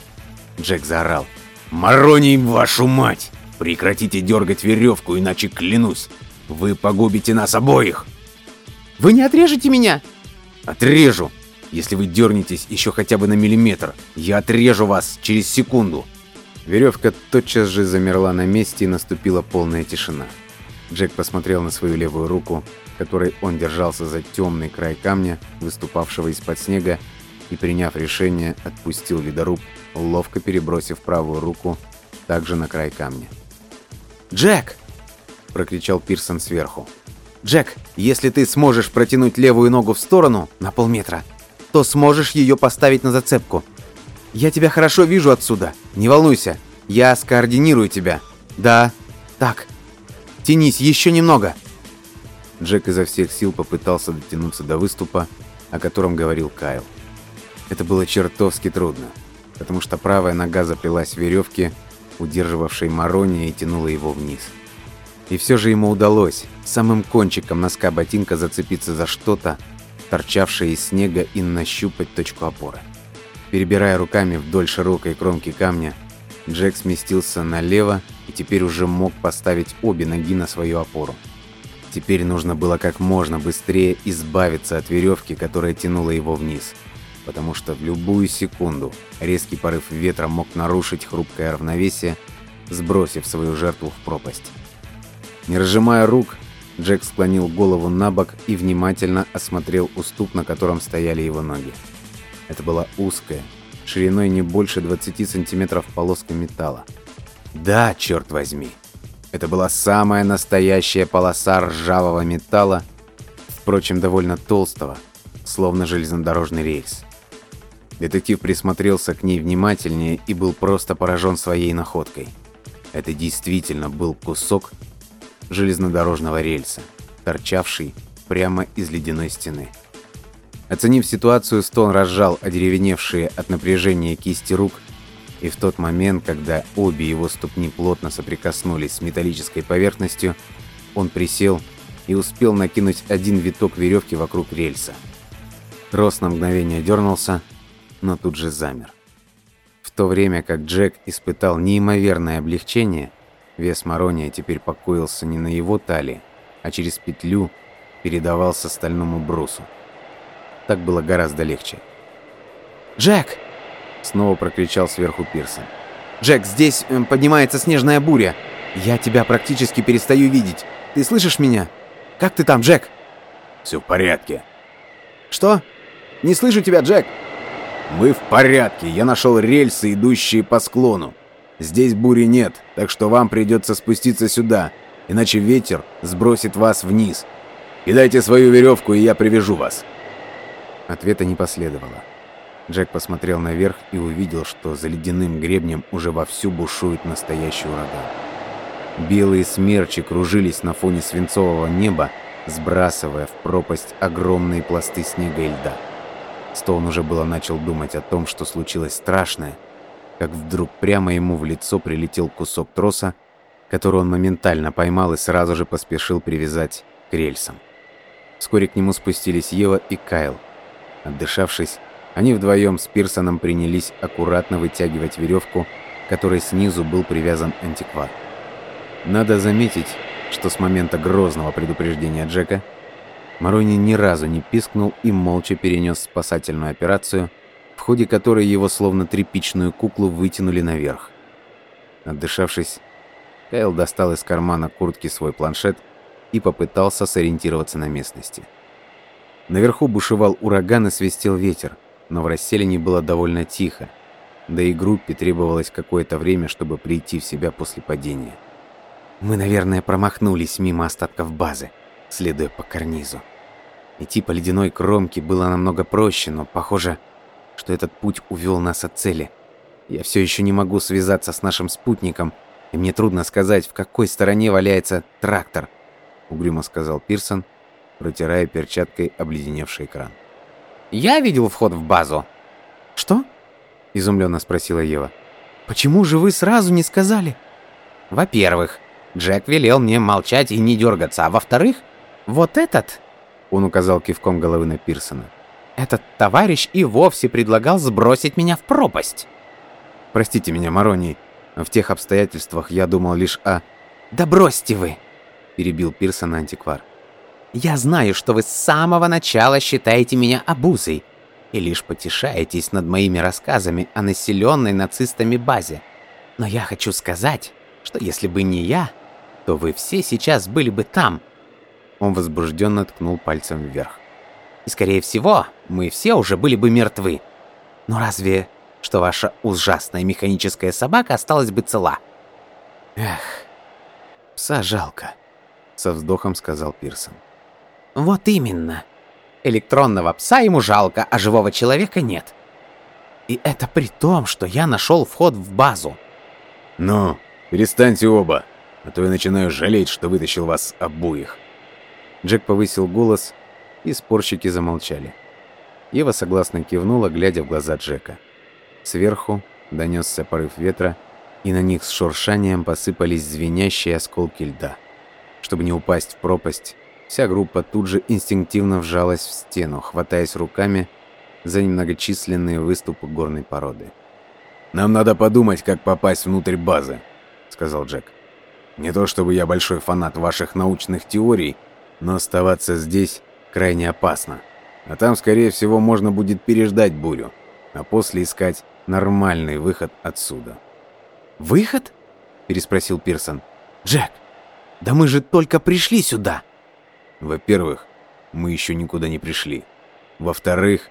Джек заорал. «Мароний, вашу мать! Прекратите дергать веревку, иначе клянусь, вы погубите нас обоих!» «Вы не отрежете меня?» «Отрежу! Если вы дернетесь еще хотя бы на миллиметр, я отрежу вас через секунду!» Веревка тотчас же замерла на месте и наступила полная тишина. Джек посмотрел на свою левую руку, которой он держался за темный край камня, выступавшего из-под снега, и, приняв решение, отпустил ледоруб, ловко перебросив правую руку также на край камня. «Джек!» – прокричал Пирсон сверху. «Джек, если ты сможешь протянуть левую ногу в сторону на полметра, то сможешь ее поставить на зацепку. Я тебя хорошо вижу отсюда. Не волнуйся, я скоординирую тебя. Да, так. Тянись еще немного». Джек изо всех сил попытался дотянуться до выступа, о котором говорил Кайл. Это было чертовски трудно, потому что правая нога заплелась в веревке, удерживавшей Марония и тянула его вниз. И все же ему удалось самым кончиком носка ботинка зацепиться за что-то, торчавшее из снега и нащупать точку опоры. Перебирая руками вдоль широкой кромки камня, Джек сместился налево и теперь уже мог поставить обе ноги на свою опору. Теперь нужно было как можно быстрее избавиться от веревки, которая тянула его вниз, потому что в любую секунду резкий порыв ветра мог нарушить хрупкое равновесие, сбросив свою жертву в пропасть. Не разжимая рук, Джек склонил голову на бок и внимательно осмотрел уступ, на котором стояли его ноги. Это была узкая, шириной не больше 20 сантиметров полоска металла. Да, черт возьми, это была самая настоящая полоса ржавого металла, впрочем, довольно толстого, словно железнодорожный рельс. Детектив присмотрелся к ней внимательнее и был просто поражен своей находкой. Это действительно был кусок железнодорожного рельса, торчавший прямо из ледяной стены. Оценив ситуацию, Стон разжал одеревеневшие от напряжения кисти рук и в тот момент, когда обе его ступни плотно соприкоснулись с металлической поверхностью, он присел и успел накинуть один виток веревки вокруг рельса. Трос на мгновение дернулся, но тут же замер. В то время как Джек испытал неимоверное облегчение, вес Марония теперь покоился не на его талии, а через петлю передавался стальному брусу. Так было гораздо легче. «Джек!» Снова прокричал сверху Пирсон. «Джек, здесь э, поднимается снежная буря. Я тебя практически перестаю видеть. Ты слышишь меня? Как ты там, Джек?» «Все в порядке». «Что? Не слышу тебя, Джек!» «Мы в порядке. Я нашел рельсы, идущие по склону. Здесь бури нет, так что вам придется спуститься сюда, иначе ветер сбросит вас вниз. Кидайте свою веревку, и я привяжу вас». Ответа не последовало. Джек посмотрел наверх и увидел, что за ледяным гребнем уже вовсю бушует настоящий ураган. Белые смерчи кружились на фоне свинцового неба, сбрасывая в пропасть огромные пласты снега и льда. Стоун уже было начал думать о том, что случилось страшное, как вдруг прямо ему в лицо прилетел кусок троса, который он моментально поймал и сразу же поспешил привязать к рельсам. Вскоре к нему спустились Ева и Кайл. Отдышавшись, они вдвоем с Пирсоном принялись аккуратно вытягивать веревку, которой снизу был привязан антиквар. Надо заметить, что с момента грозного предупреждения Джека Марони ни разу не пискнул и молча перенес спасательную операцию, ходе которой его словно тряпичную куклу вытянули наверх. Отдышавшись, Кайл достал из кармана куртки свой планшет и попытался сориентироваться на местности. Наверху бушевал ураган и свистел ветер, но в расселении было довольно тихо, да и группе требовалось какое-то время, чтобы прийти в себя после падения. Мы, наверное, промахнулись мимо остатков базы, следуя по карнизу. Идти по ледяной кромке было намного проще, но похоже, что этот путь увел нас от цели. Я все еще не могу связаться с нашим спутником, и мне трудно сказать, в какой стороне валяется трактор, угрюмо сказал Пирсон, протирая перчаткой обледеневший экран. Я видел вход в базу. Что? Изумленно спросила Ева. Почему же вы сразу не сказали? Во-первых, Джек велел мне молчать и не дергаться, а во-вторых, вот этот, он указал кивком головы на Пирсона, этот товарищ и вовсе предлагал сбросить меня в пропасть. Простите меня, Мароний, в тех обстоятельствах я думал лишь о... Да бросьте вы, перебил Пирсон антиквар. Я знаю, что вы с самого начала считаете меня обузой и лишь потешаетесь над моими рассказами о населенной нацистами базе. Но я хочу сказать, что если бы не я, то вы все сейчас были бы там. Он возбужденно ткнул пальцем вверх. И скорее всего, мы все уже были бы мертвы. Но разве что ваша ужасная механическая собака осталась бы цела? Эх, пса жалко, со вздохом сказал Пирсон. Вот именно. Электронного пса ему жалко, а живого человека нет. И это при том, что я нашел вход в базу. Ну, перестаньте оба, а то я начинаю жалеть, что вытащил вас обоих. Джек повысил голос, и спорщики замолчали. Ева согласно кивнула, глядя в глаза Джека. Сверху донесся порыв ветра, и на них с шуршанием посыпались звенящие осколки льда. Чтобы не упасть в пропасть, вся группа тут же инстинктивно вжалась в стену, хватаясь руками за немногочисленные выступы горной породы. «Нам надо подумать, как попасть внутрь базы», — сказал Джек. «Не то чтобы я большой фанат ваших научных теорий, но оставаться здесь крайне опасно. А там, скорее всего, можно будет переждать бурю, а после искать нормальный выход отсюда». «Выход?» — переспросил Пирсон. «Джек, да мы же только пришли сюда!» «Во-первых, мы еще никуда не пришли. Во-вторых,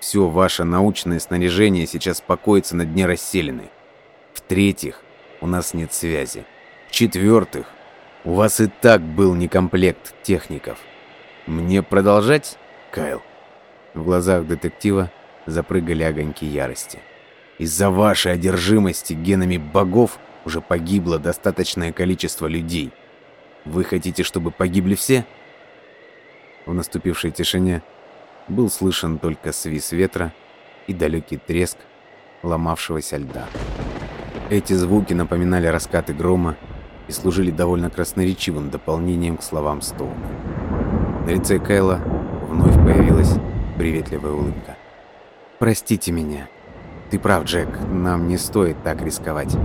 все ваше научное снаряжение сейчас покоится на дне расселены. В-третьих, у нас нет связи. В-четвертых, у вас и так был некомплект техников. Мне продолжать, Кайл?» В глазах детектива запрыгали огоньки ярости. Из-за вашей одержимости генами богов уже погибло достаточное количество людей. Вы хотите, чтобы погибли все? В наступившей тишине был слышен только свист ветра и далекий треск ломавшегося льда. Эти звуки напоминали раскаты грома и служили довольно красноречивым дополнением к словам Стоуна. Лице Кайла вновь появилась приветливая улыбка. «Простите меня», ты прав, Джек, нам не стоит так рисковать.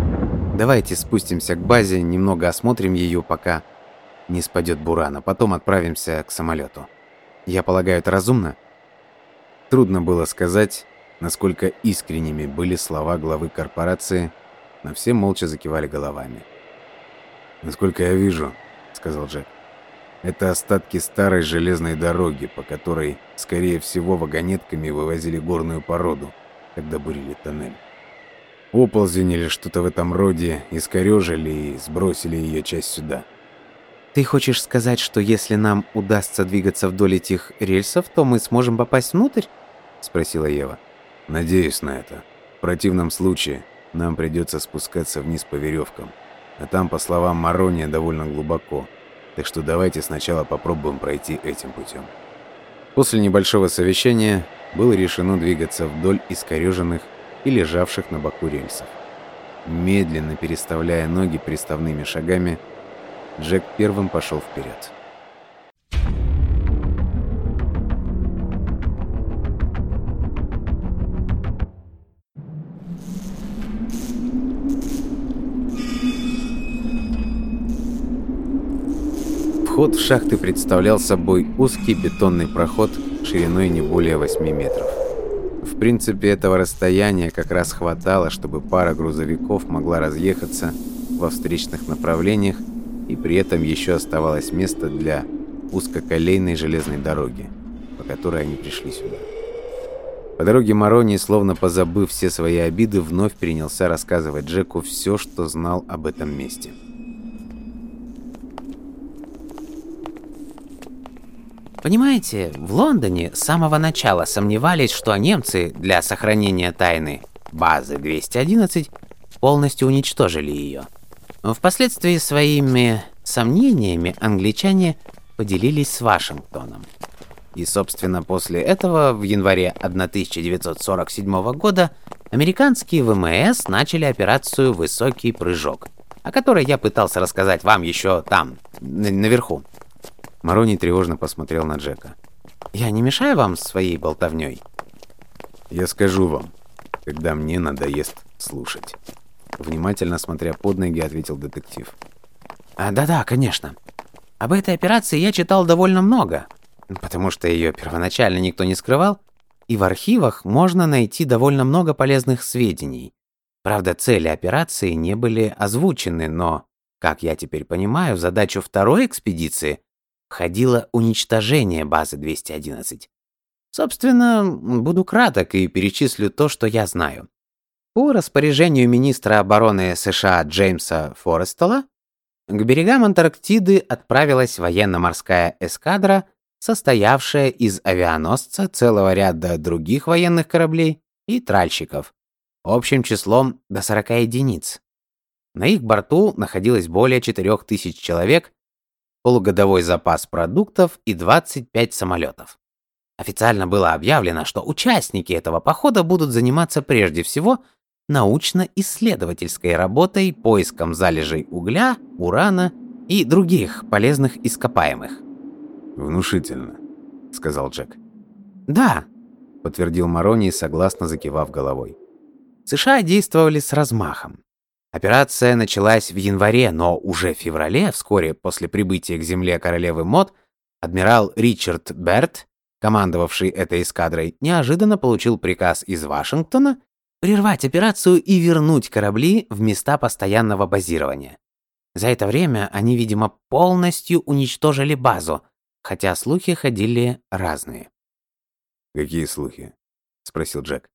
Давайте спустимся к базе, немного осмотрим ее, пока не спадет буран, а потом отправимся к самолету. Я полагаю, это разумно? Трудно было сказать, насколько искренними были слова главы корпорации, но все молча закивали головами. «Насколько я вижу», — сказал Джек, — «это остатки старой железной дороги, по которой, скорее всего, вагонетками вывозили горную породу когда бурили тоннель. Оползень или что-то в этом роде искорежили и сбросили ее часть сюда. Ты хочешь сказать, что если нам удастся двигаться вдоль этих рельсов, то мы сможем попасть внутрь? Спросила Ева. Надеюсь на это. В противном случае нам придется спускаться вниз по веревкам. А там, по словам Марония, довольно глубоко. Так что давайте сначала попробуем пройти этим путем. После небольшого совещания было решено двигаться вдоль искореженных и лежавших на боку рельсов. Медленно переставляя ноги приставными шагами, Джек первым пошел вперед. Вход в шахты представлял собой узкий бетонный проход шириной не более 8 метров. В принципе, этого расстояния как раз хватало, чтобы пара грузовиков могла разъехаться во встречных направлениях, и при этом еще оставалось место для узкоколейной железной дороги, по которой они пришли сюда. По дороге Марони, словно позабыв все свои обиды, вновь принялся рассказывать Джеку все, что знал об этом месте. Понимаете, в Лондоне с самого начала сомневались, что немцы для сохранения тайны базы 211 полностью уничтожили ее. Впоследствии своими сомнениями англичане поделились с Вашингтоном. И, собственно, после этого в январе 1947 года американские ВМС начали операцию «Высокий прыжок», о которой я пытался рассказать вам еще там, наверху. Марони тревожно посмотрел на Джека. «Я не мешаю вам своей болтовней?» «Я скажу вам, когда мне надоест слушать». Внимательно смотря под ноги, ответил детектив. А, «Да-да, конечно. Об этой операции я читал довольно много, потому что ее первоначально никто не скрывал, и в архивах можно найти довольно много полезных сведений. Правда, цели операции не были озвучены, но, как я теперь понимаю, задачу второй экспедиции входило уничтожение базы 211. Собственно, буду краток и перечислю то, что я знаю. По распоряжению министра обороны США Джеймса Форестела к берегам Антарктиды отправилась военно-морская эскадра, состоявшая из авианосца, целого ряда других военных кораблей и тральщиков, общим числом до 40 единиц. На их борту находилось более 4000 человек, полугодовой запас продуктов и 25 самолетов. Официально было объявлено, что участники этого похода будут заниматься прежде всего научно-исследовательской работой, поиском залежей угля, урана и других полезных ископаемых. «Внушительно», — сказал Джек. «Да», — подтвердил Марони, согласно закивав головой. США действовали с размахом. Операция началась в январе, но уже в феврале, вскоре после прибытия к земле королевы Мод, адмирал Ричард Берт, командовавший этой эскадрой, неожиданно получил приказ из Вашингтона прервать операцию и вернуть корабли в места постоянного базирования. За это время они, видимо, полностью уничтожили базу, хотя слухи ходили разные. «Какие слухи?» — спросил Джек.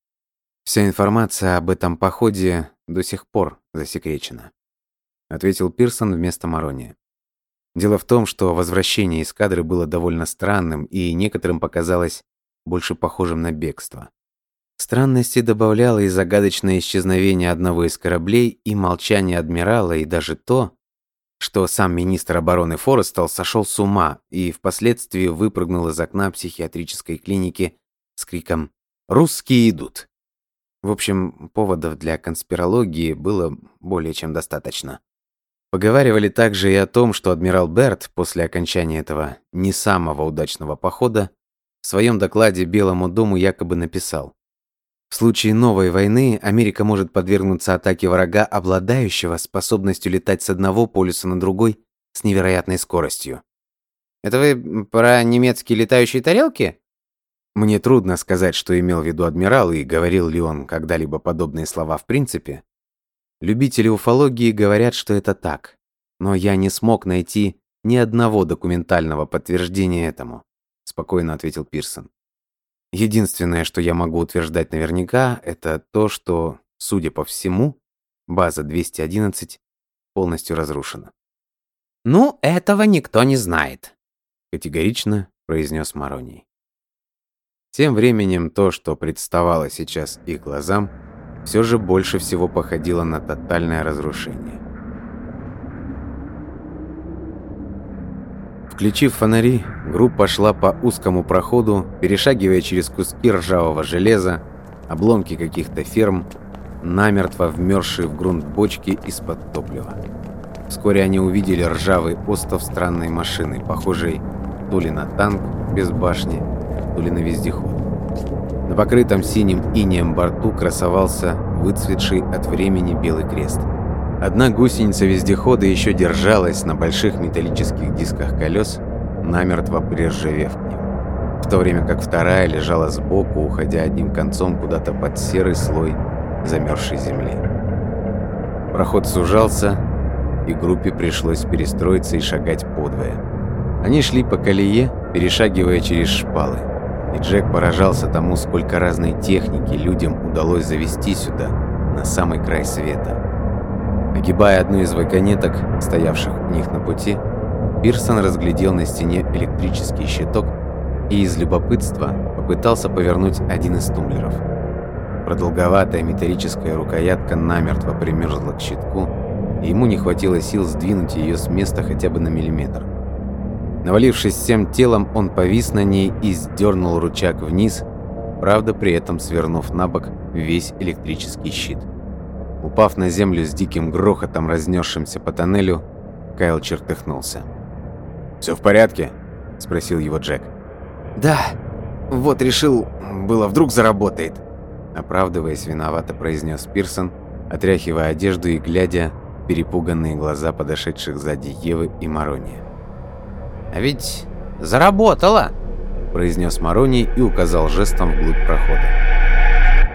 Вся информация об этом походе до сих пор засекречена, ответил Пирсон вместо Марони. Дело в том, что возвращение эскадры было довольно странным и некоторым показалось больше похожим на бегство. Странности добавляло и загадочное исчезновение одного из кораблей, и молчание адмирала, и даже то, что сам министр обороны Форестал сошел с ума и впоследствии выпрыгнул из окна психиатрической клиники с криком «Русские идут!». В общем, поводов для конспирологии было более чем достаточно. Поговаривали также и о том, что адмирал Берт после окончания этого не самого удачного похода в своем докладе Белому дому якобы написал: в случае новой войны Америка может подвергнуться атаке врага, обладающего способностью летать с одного полюса на другой с невероятной скоростью. Это вы про немецкие летающие тарелки? Мне трудно сказать, что имел в виду адмирал и говорил ли он когда-либо подобные слова в принципе. Любители уфологии говорят, что это так, но я не смог найти ни одного документального подтверждения этому, спокойно ответил Пирсон. Единственное, что я могу утверждать наверняка, это то, что, судя по всему, база 211 полностью разрушена. Ну, этого никто не знает, категорично произнес Мароний. Тем временем то, что представало сейчас их глазам, все же больше всего походило на тотальное разрушение. Включив фонари, группа шла по узкому проходу, перешагивая через куски ржавого железа, обломки каких-то ферм, намертво вмерзшие в грунт бочки из-под топлива. Вскоре они увидели ржавый остов странной машины, похожей то ли на танк без башни, то ли на вездеход. На покрытом синим инеем борту красовался выцветший от времени белый крест. Одна гусеница вездехода еще держалась на больших металлических дисках колес, намертво приржавев к ним, в то время как вторая лежала сбоку, уходя одним концом куда-то под серый слой замерзшей земли. Проход сужался, и группе пришлось перестроиться и шагать подвое. Они шли по колее, перешагивая через шпалы и Джек поражался тому, сколько разной техники людям удалось завести сюда, на самый край света. Огибая одну из вагонеток, стоявших у них на пути, Пирсон разглядел на стене электрический щиток и из любопытства попытался повернуть один из тумблеров. Продолговатая металлическая рукоятка намертво примерзла к щитку, и ему не хватило сил сдвинуть ее с места хотя бы на миллиметр. Навалившись всем телом, он повис на ней и сдернул рычаг вниз, правда при этом свернув на бок весь электрический щит. Упав на землю с диким грохотом, разнесшимся по тоннелю, Кайл чертыхнулся. «Все в порядке?» – спросил его Джек. «Да, вот решил, было вдруг заработает», – оправдываясь виновато произнес Пирсон, отряхивая одежду и глядя перепуганные глаза подошедших сзади Евы и Марония. А ведь заработало, произнес Марони и указал жестом вглубь прохода.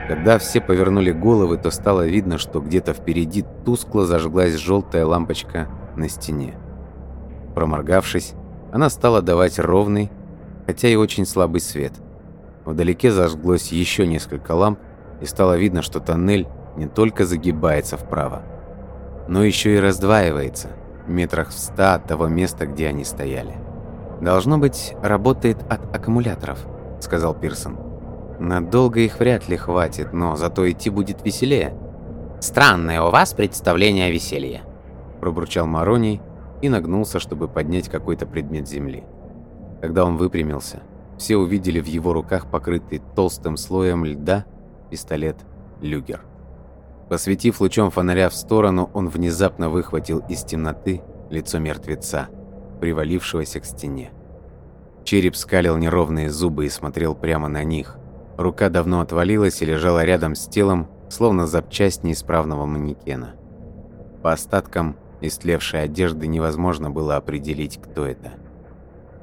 Когда все повернули головы, то стало видно, что где-то впереди тускло зажглась желтая лампочка на стене. Проморгавшись, она стала давать ровный, хотя и очень слабый свет. Вдалеке зажглось еще несколько ламп, и стало видно, что тоннель не только загибается вправо, но еще и раздваивается метрах в ста от того места, где они стояли. «Должно быть, работает от аккумуляторов», — сказал Пирсон. «Надолго их вряд ли хватит, но зато идти будет веселее». «Странное у вас представление о веселье», — пробурчал Мароний и нагнулся, чтобы поднять какой-то предмет земли. Когда он выпрямился, все увидели в его руках покрытый толстым слоем льда пистолет «Люгер». Посветив лучом фонаря в сторону, он внезапно выхватил из темноты лицо мертвеца, привалившегося к стене. Череп скалил неровные зубы и смотрел прямо на них. Рука давно отвалилась и лежала рядом с телом, словно запчасть неисправного манекена. По остаткам истлевшей одежды невозможно было определить, кто это.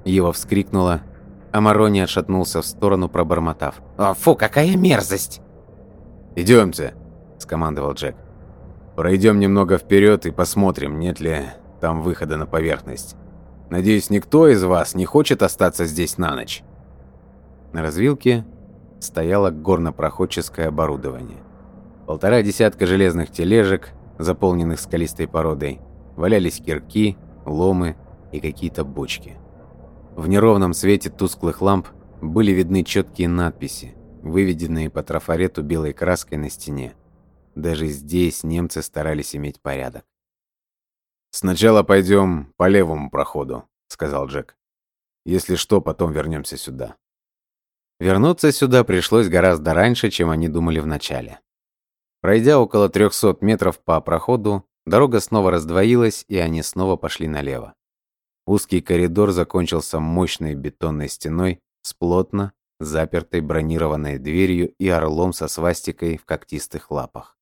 Ева вскрикнула, а Марони отшатнулся в сторону, пробормотав. «О, фу, какая мерзость!» «Идемте!» скомандовал Джек. «Пройдем немного вперед и посмотрим, нет ли там выхода на поверхность. Надеюсь, никто из вас не хочет остаться здесь на ночь». На развилке стояло горнопроходческое оборудование. Полтора десятка железных тележек, заполненных скалистой породой, валялись кирки, ломы и какие-то бочки. В неровном свете тусклых ламп были видны четкие надписи, выведенные по трафарету белой краской на стене. Даже здесь немцы старались иметь порядок. «Сначала пойдем по левому проходу», — сказал Джек. «Если что, потом вернемся сюда». Вернуться сюда пришлось гораздо раньше, чем они думали вначале. Пройдя около 300 метров по проходу, дорога снова раздвоилась, и они снова пошли налево. Узкий коридор закончился мощной бетонной стеной с плотно запертой бронированной дверью и орлом со свастикой в когтистых лапах.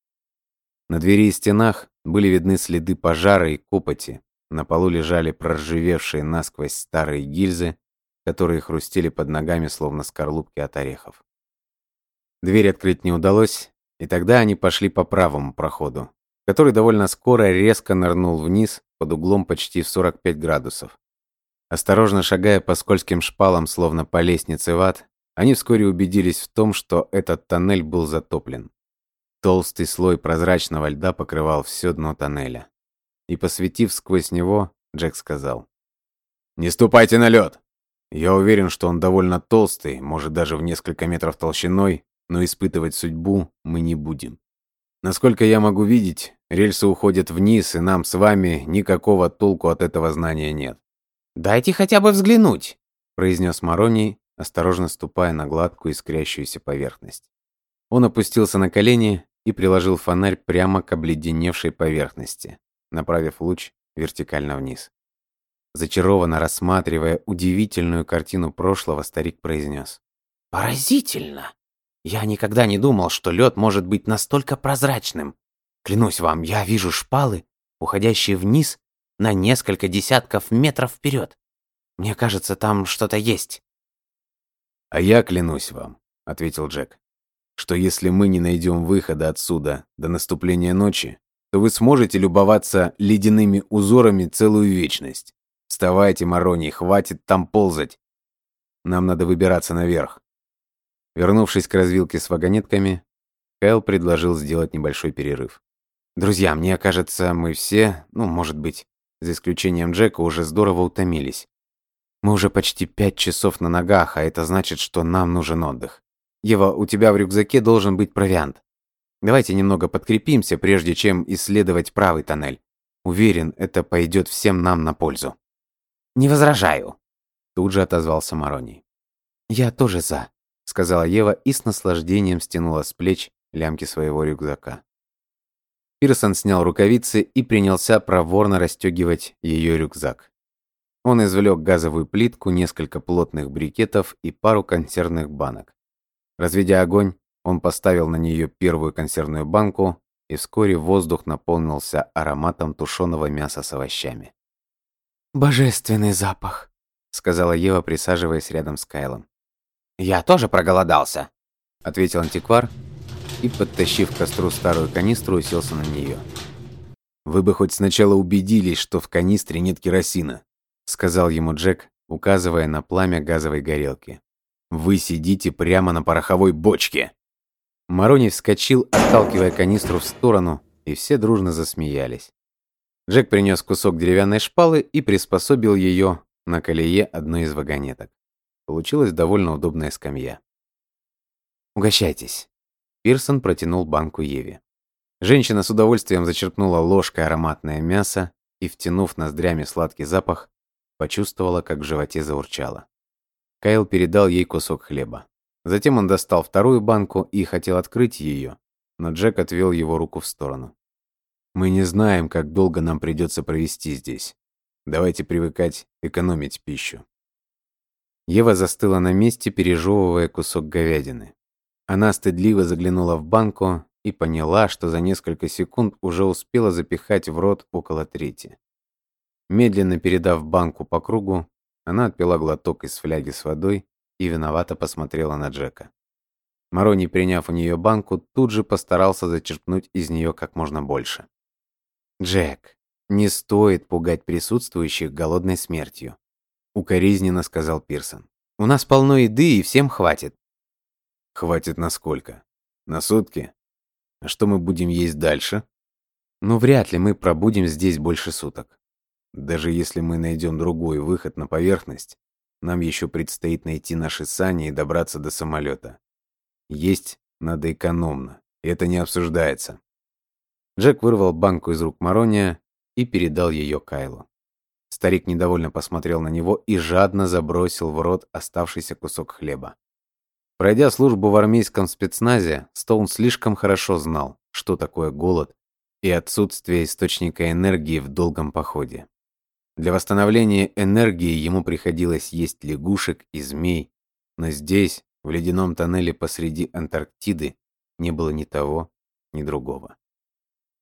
На двери и стенах были видны следы пожара и копоти. На полу лежали проржавевшие насквозь старые гильзы, которые хрустели под ногами, словно скорлупки от орехов. Дверь открыть не удалось, и тогда они пошли по правому проходу, который довольно скоро резко нырнул вниз под углом почти в 45 градусов. Осторожно шагая по скользким шпалам, словно по лестнице в ад, они вскоре убедились в том, что этот тоннель был затоплен. Толстый слой прозрачного льда покрывал все дно тоннеля. И посветив сквозь него, Джек сказал. «Не ступайте на лед! Я уверен, что он довольно толстый, может даже в несколько метров толщиной, но испытывать судьбу мы не будем. Насколько я могу видеть, рельсы уходят вниз, и нам с вами никакого толку от этого знания нет». «Дайте хотя бы взглянуть», — произнес Мароний, осторожно ступая на гладкую искрящуюся поверхность. Он опустился на колени и приложил фонарь прямо к обледеневшей поверхности, направив луч вертикально вниз. Зачарованно рассматривая удивительную картину прошлого, старик произнес. «Поразительно! Я никогда не думал, что лед может быть настолько прозрачным. Клянусь вам, я вижу шпалы, уходящие вниз на несколько десятков метров вперед. Мне кажется, там что-то есть». «А я клянусь вам», — ответил Джек что если мы не найдем выхода отсюда до наступления ночи, то вы сможете любоваться ледяными узорами целую вечность. Вставайте, Марони, хватит там ползать. Нам надо выбираться наверх. Вернувшись к развилке с вагонетками, Кэл предложил сделать небольшой перерыв. «Друзья, мне кажется, мы все, ну, может быть, за исключением Джека, уже здорово утомились. Мы уже почти пять часов на ногах, а это значит, что нам нужен отдых. Ева, у тебя в рюкзаке должен быть провиант. Давайте немного подкрепимся, прежде чем исследовать правый тоннель. Уверен, это пойдет всем нам на пользу. Не возражаю. Тут же отозвался Мароний. Я тоже за, сказала Ева и с наслаждением стянула с плеч лямки своего рюкзака. Пирсон снял рукавицы и принялся проворно расстегивать ее рюкзак. Он извлек газовую плитку, несколько плотных брикетов и пару консервных банок. Разведя огонь, он поставил на нее первую консервную банку, и вскоре воздух наполнился ароматом тушеного мяса с овощами. «Божественный запах», — сказала Ева, присаживаясь рядом с Кайлом. «Я тоже проголодался», — ответил антиквар и, подтащив к костру старую канистру, уселся на нее. «Вы бы хоть сначала убедились, что в канистре нет керосина», сказал ему Джек, указывая на пламя газовой горелки. «Вы сидите прямо на пороховой бочке!» Марони вскочил, отталкивая канистру в сторону, и все дружно засмеялись. Джек принес кусок деревянной шпалы и приспособил ее на колее одной из вагонеток. Получилась довольно удобная скамья. «Угощайтесь». Пирсон протянул банку Еве. Женщина с удовольствием зачерпнула ложкой ароматное мясо и, втянув ноздрями сладкий запах, почувствовала, как в животе заурчало. Кайл передал ей кусок хлеба. Затем он достал вторую банку и хотел открыть ее, но Джек отвел его руку в сторону. «Мы не знаем, как долго нам придется провести здесь. Давайте привыкать экономить пищу». Ева застыла на месте, пережевывая кусок говядины. Она стыдливо заглянула в банку и поняла, что за несколько секунд уже успела запихать в рот около трети. Медленно передав банку по кругу, она отпила глоток из фляги с водой и виновато посмотрела на Джека. Марони, приняв у нее банку, тут же постарался зачерпнуть из нее как можно больше. «Джек, не стоит пугать присутствующих голодной смертью», — укоризненно сказал Пирсон. «У нас полно еды и всем хватит». «Хватит на сколько? На сутки? А что мы будем есть дальше?» «Ну, вряд ли мы пробудем здесь больше суток. Даже если мы найдем другой выход на поверхность, нам еще предстоит найти наши сани и добраться до самолета. Есть надо экономно, и это не обсуждается. Джек вырвал банку из рук Марония и передал ее Кайлу. Старик недовольно посмотрел на него и жадно забросил в рот оставшийся кусок хлеба. Пройдя службу в армейском спецназе, Стоун слишком хорошо знал, что такое голод и отсутствие источника энергии в долгом походе. Для восстановления энергии ему приходилось есть лягушек и змей, но здесь, в ледяном тоннеле посреди Антарктиды, не было ни того, ни другого.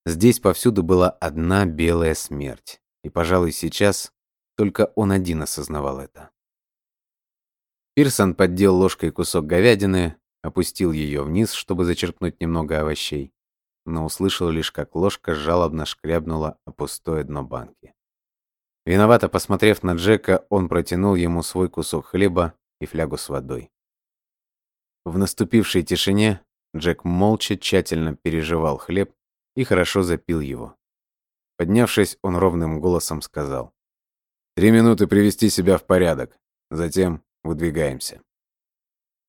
Здесь повсюду была одна белая смерть, и, пожалуй, сейчас только он один осознавал это. Пирсон поддел ложкой кусок говядины, опустил ее вниз, чтобы зачерпнуть немного овощей, но услышал лишь, как ложка жалобно шкрябнула о пустое дно банки. Виновато посмотрев на Джека, он протянул ему свой кусок хлеба и флягу с водой. В наступившей тишине Джек молча тщательно переживал хлеб и хорошо запил его. Поднявшись, он ровным голосом сказал. «Три минуты привести себя в порядок. Затем выдвигаемся».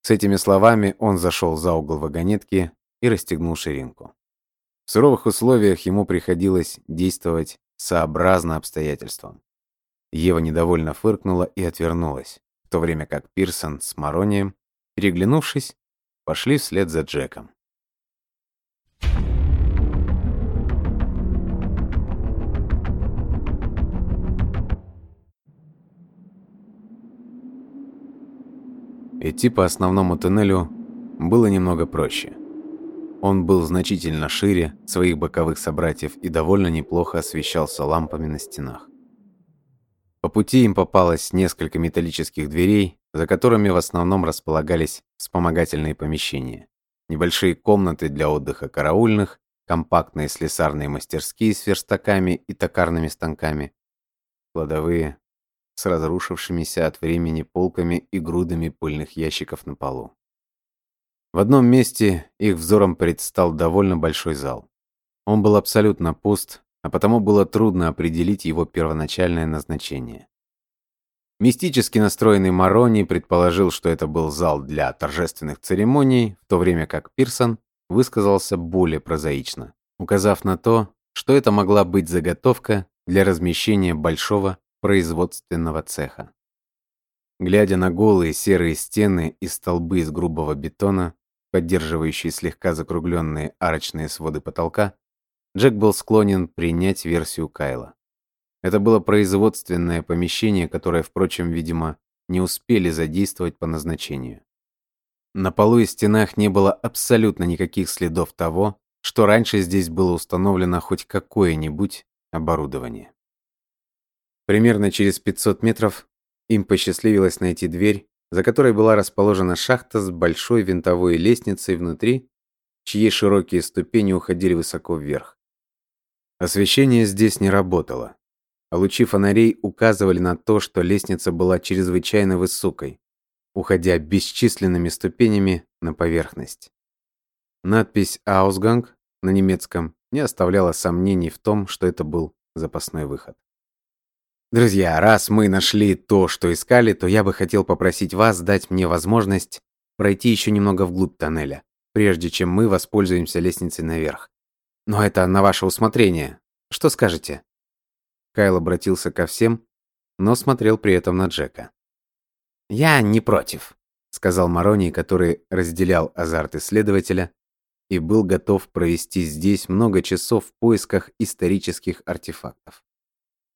С этими словами он зашел за угол вагонетки и расстегнул ширинку. В суровых условиях ему приходилось действовать сообразно обстоятельствам. Ева недовольно фыркнула и отвернулась, в то время как Пирсон с Маронием, переглянувшись, пошли вслед за Джеком. Идти по основному туннелю было немного проще. Он был значительно шире своих боковых собратьев и довольно неплохо освещался лампами на стенах. Пути им попалось несколько металлических дверей, за которыми в основном располагались вспомогательные помещения. Небольшие комнаты для отдыха караульных, компактные слесарные мастерские с верстаками и токарными станками, кладовые с разрушившимися от времени полками и грудами пыльных ящиков на полу. В одном месте их взором предстал довольно большой зал. Он был абсолютно пуст, а потому было трудно определить его первоначальное назначение. Мистически настроенный Марони предположил, что это был зал для торжественных церемоний, в то время как Пирсон высказался более прозаично, указав на то, что это могла быть заготовка для размещения большого производственного цеха. Глядя на голые серые стены и столбы из грубого бетона, поддерживающие слегка закругленные арочные своды потолка, Джек был склонен принять версию Кайла. Это было производственное помещение, которое, впрочем, видимо, не успели задействовать по назначению. На полу и стенах не было абсолютно никаких следов того, что раньше здесь было установлено хоть какое-нибудь оборудование. Примерно через 500 метров им посчастливилось найти дверь, за которой была расположена шахта с большой винтовой лестницей внутри чьи широкие ступени уходили высоко вверх. Освещение здесь не работало, а лучи фонарей указывали на то, что лестница была чрезвычайно высокой, уходя бесчисленными ступенями на поверхность. Надпись «Аусганг» на немецком не оставляла сомнений в том, что это был запасной выход. Друзья, раз мы нашли то, что искали, то я бы хотел попросить вас дать мне возможность пройти еще немного вглубь тоннеля, прежде чем мы воспользуемся лестницей наверх. Но это на ваше усмотрение. Что скажете? Кайл обратился ко всем, но смотрел при этом на Джека. «Я не против», — сказал Мароний, который разделял азарт исследователя и был готов провести здесь много часов в поисках исторических артефактов.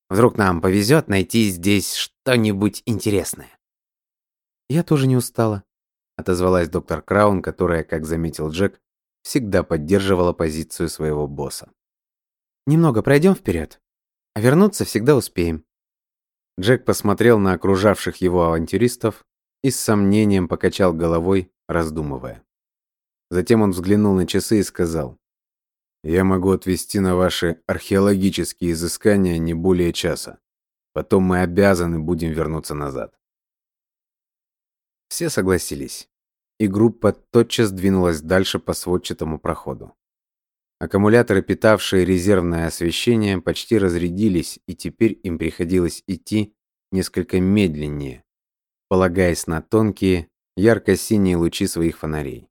«Вдруг нам повезет найти здесь что-нибудь интересное?» «Я тоже не устала», — отозвалась доктор Краун, которая, как заметил Джек, всегда поддерживала позицию своего босса. «Немного пройдем вперед, а вернуться всегда успеем». Джек посмотрел на окружавших его авантюристов и с сомнением покачал головой, раздумывая. Затем он взглянул на часы и сказал, «Я могу отвести на ваши археологические изыскания не более часа. Потом мы обязаны будем вернуться назад». Все согласились, и группа тотчас двинулась дальше по сводчатому проходу. Аккумуляторы, питавшие резервное освещение, почти разрядились, и теперь им приходилось идти несколько медленнее, полагаясь на тонкие, ярко-синие лучи своих фонарей.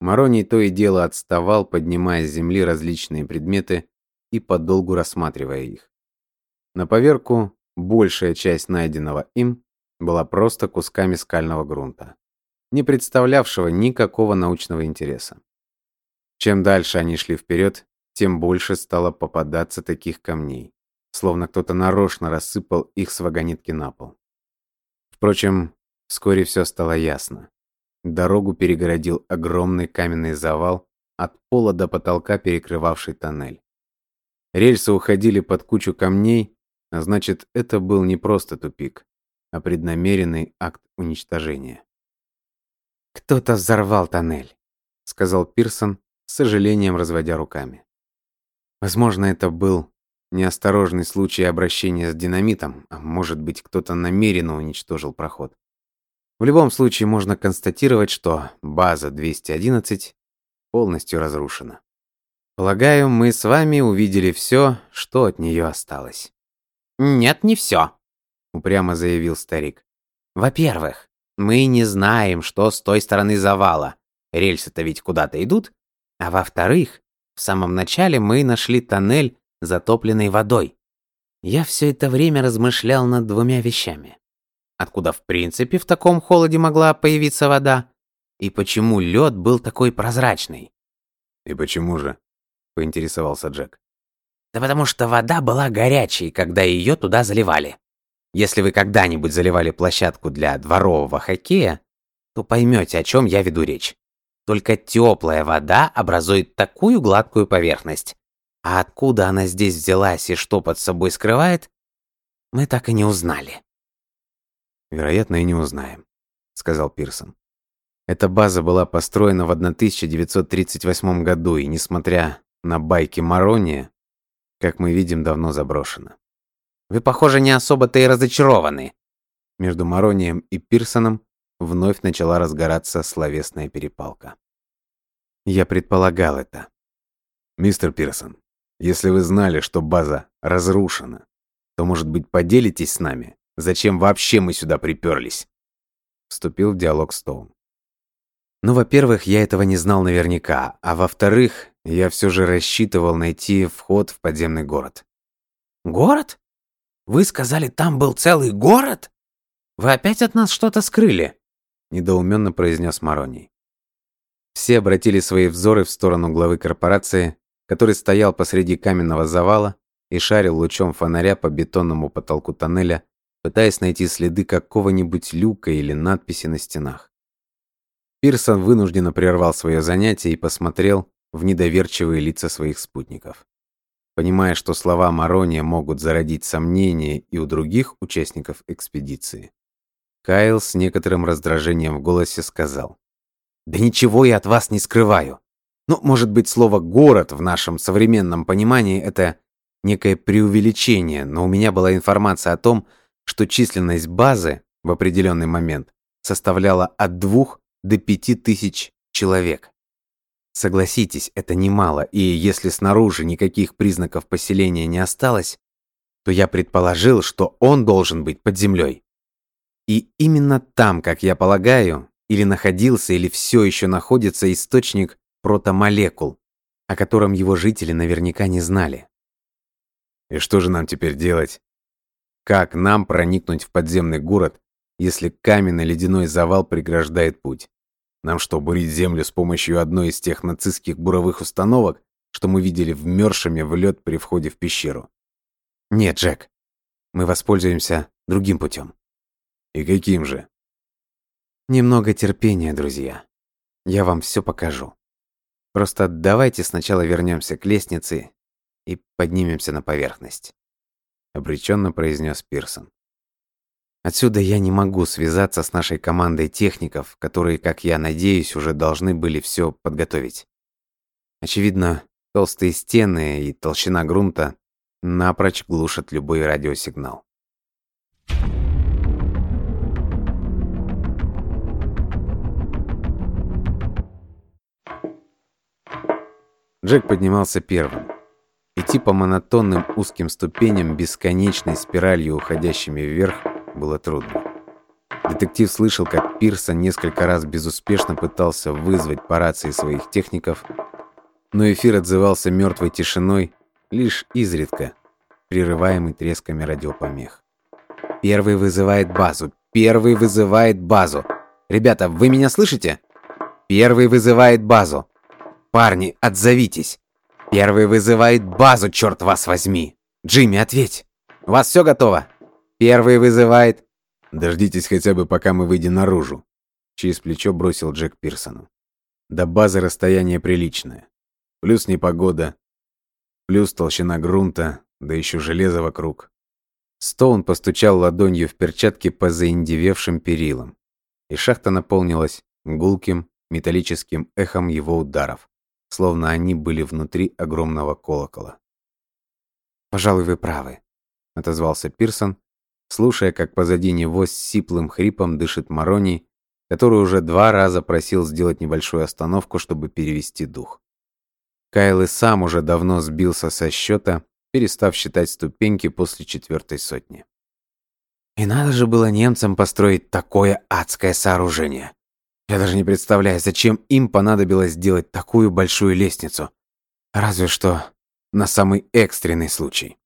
Мароний то и дело отставал, поднимая с земли различные предметы и подолгу рассматривая их. На поверку большая часть найденного им была просто кусками скального грунта, не представлявшего никакого научного интереса. Чем дальше они шли вперед, тем больше стало попадаться таких камней, словно кто-то нарочно рассыпал их с вагонетки на пол. Впрочем, вскоре все стало ясно. Дорогу перегородил огромный каменный завал, от пола до потолка перекрывавший тоннель. Рельсы уходили под кучу камней, а значит, это был не просто тупик, а преднамеренный акт уничтожения. «Кто-то взорвал тоннель», — сказал Пирсон, с сожалением разводя руками. Возможно, это был неосторожный случай обращения с динамитом, а может быть, кто-то намеренно уничтожил проход. В любом случае можно констатировать, что база 211 полностью разрушена. Полагаю, мы с вами увидели все, что от нее осталось. Нет, не все, упрямо заявил старик. Во-первых, мы не знаем, что с той стороны завала. Рельсы-то ведь куда-то идут. А во-вторых, в самом начале мы нашли тоннель, затопленный водой. Я все это время размышлял над двумя вещами. Откуда в принципе в таком холоде могла появиться вода? И почему лед был такой прозрачный? И почему же? поинтересовался Джек. Да потому что вода была горячей, когда ее туда заливали. Если вы когда-нибудь заливали площадку для дворового хоккея, то поймете, о чем я веду речь. Только теплая вода образует такую гладкую поверхность. А откуда она здесь взялась и что под собой скрывает, мы так и не узнали. Вероятно, и не узнаем, сказал Пирсон. Эта база была построена в 1938 году и, несмотря на байки Марония, как мы видим, давно заброшена. Вы, похоже, не особо-то и разочарованы. Между Маронием и Пирсоном вновь начала разгораться словесная перепалка. Я предполагал это. Мистер Пирсон, если вы знали, что база разрушена, то, может быть, поделитесь с нами, Зачем вообще мы сюда приперлись?» Вступил в диалог Стоун. Ну, во-первых, я этого не знал наверняка, а во-вторых, я все же рассчитывал найти вход в подземный город. «Город? Вы сказали, там был целый город? Вы опять от нас что-то скрыли?» Недоуменно произнес Мароний. Все обратили свои взоры в сторону главы корпорации, который стоял посреди каменного завала и шарил лучом фонаря по бетонному потолку тоннеля, пытаясь найти следы какого-нибудь люка или надписи на стенах. Пирсон вынужденно прервал свое занятие и посмотрел в недоверчивые лица своих спутников. Понимая, что слова Марония могут зародить сомнения и у других участников экспедиции, Кайл с некоторым раздражением в голосе сказал. «Да ничего я от вас не скрываю. Ну, может быть, слово «город» в нашем современном понимании — это некое преувеличение, но у меня была информация о том, что численность базы в определенный момент составляла от двух до пяти тысяч человек. Согласитесь, это немало, и если снаружи никаких признаков поселения не осталось, то я предположил, что он должен быть под землей. И именно там, как я полагаю, или находился, или все еще находится источник протомолекул, о котором его жители наверняка не знали. И что же нам теперь делать? Как нам проникнуть в подземный город, если каменный ледяной завал преграждает путь? Нам что, бурить землю с помощью одной из тех нацистских буровых установок, что мы видели вмерзшими в лед при входе в пещеру? Нет, Джек. Мы воспользуемся другим путем. И каким же? Немного терпения, друзья. Я вам все покажу. Просто давайте сначала вернемся к лестнице и поднимемся на поверхность. Обреченно произнес Пирсон. Отсюда я не могу связаться с нашей командой техников, которые, как я надеюсь, уже должны были все подготовить. Очевидно, толстые стены и толщина грунта напрочь глушат любой радиосигнал. Джек поднимался первым. Идти по монотонным узким ступеням, бесконечной спиралью, уходящими вверх, было трудно. Детектив слышал, как Пирсон несколько раз безуспешно пытался вызвать по рации своих техников, но эфир отзывался мертвой тишиной лишь изредка, прерываемый тресками радиопомех. «Первый вызывает базу! Первый вызывает базу! Ребята, вы меня слышите? Первый вызывает базу! Парни, отзовитесь! Первый вызывает базу, черт вас возьми! Джимми, ответь! У вас все готово?» Первый вызывает... Дождитесь хотя бы, пока мы выйдем наружу. Через плечо бросил Джек Пирсону. До базы расстояние приличное. Плюс непогода. Плюс толщина грунта, да еще железо вокруг. Стоун постучал ладонью в перчатке по заиндевевшим перилам, и шахта наполнилась гулким, металлическим эхом его ударов, словно они были внутри огромного колокола. «Пожалуй, вы правы», — отозвался Пирсон слушая, как позади него с сиплым хрипом дышит Марони, который уже два раза просил сделать небольшую остановку, чтобы перевести дух. Кайл и сам уже давно сбился со счета, перестав считать ступеньки после четвертой сотни. И надо же было немцам построить такое адское сооружение. Я даже не представляю, зачем им понадобилось сделать такую большую лестницу. Разве что на самый экстренный случай.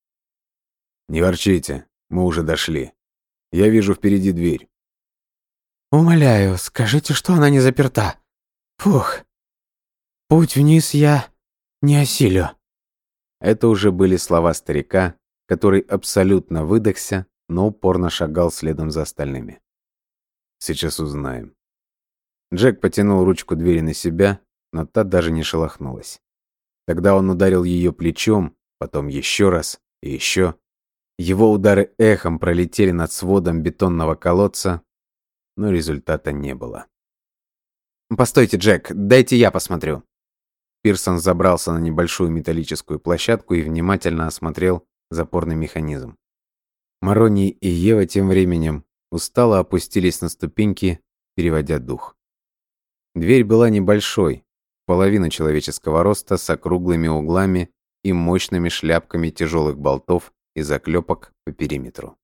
«Не ворчите», мы уже дошли. Я вижу впереди дверь. Умоляю, скажите, что она не заперта. Фух. Путь вниз я не осилю. Это уже были слова старика, который абсолютно выдохся, но упорно шагал следом за остальными. Сейчас узнаем. Джек потянул ручку двери на себя, но та даже не шелохнулась. Тогда он ударил ее плечом, потом еще раз и еще. Его удары эхом пролетели над сводом бетонного колодца, но результата не было. «Постойте, Джек, дайте я посмотрю». Пирсон забрался на небольшую металлическую площадку и внимательно осмотрел запорный механизм. Марони и Ева тем временем устало опустились на ступеньки, переводя дух. Дверь была небольшой, половина человеческого роста с округлыми углами и мощными шляпками тяжелых болтов и заклепок по периметру.